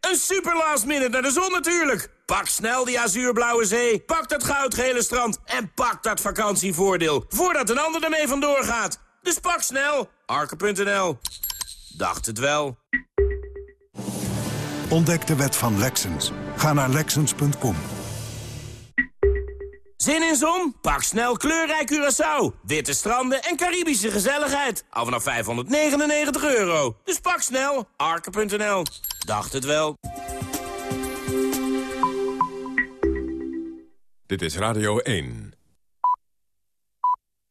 Een super last minute naar de zon natuurlijk. Pak snel die azuurblauwe zee, pak dat goudgele strand... en pak dat vakantievoordeel, voordat een ander ermee vandoor gaat. Dus pak snel, arke.nl. Dacht het wel. Ontdek de wet van Lexens. Ga naar Lexens.com. Zin in zon? Pak snel kleurrijk Curaçao. Witte stranden en Caribische gezelligheid. Al vanaf 599 euro. Dus pak snel, arke.nl. Dacht het wel. Dit is Radio 1.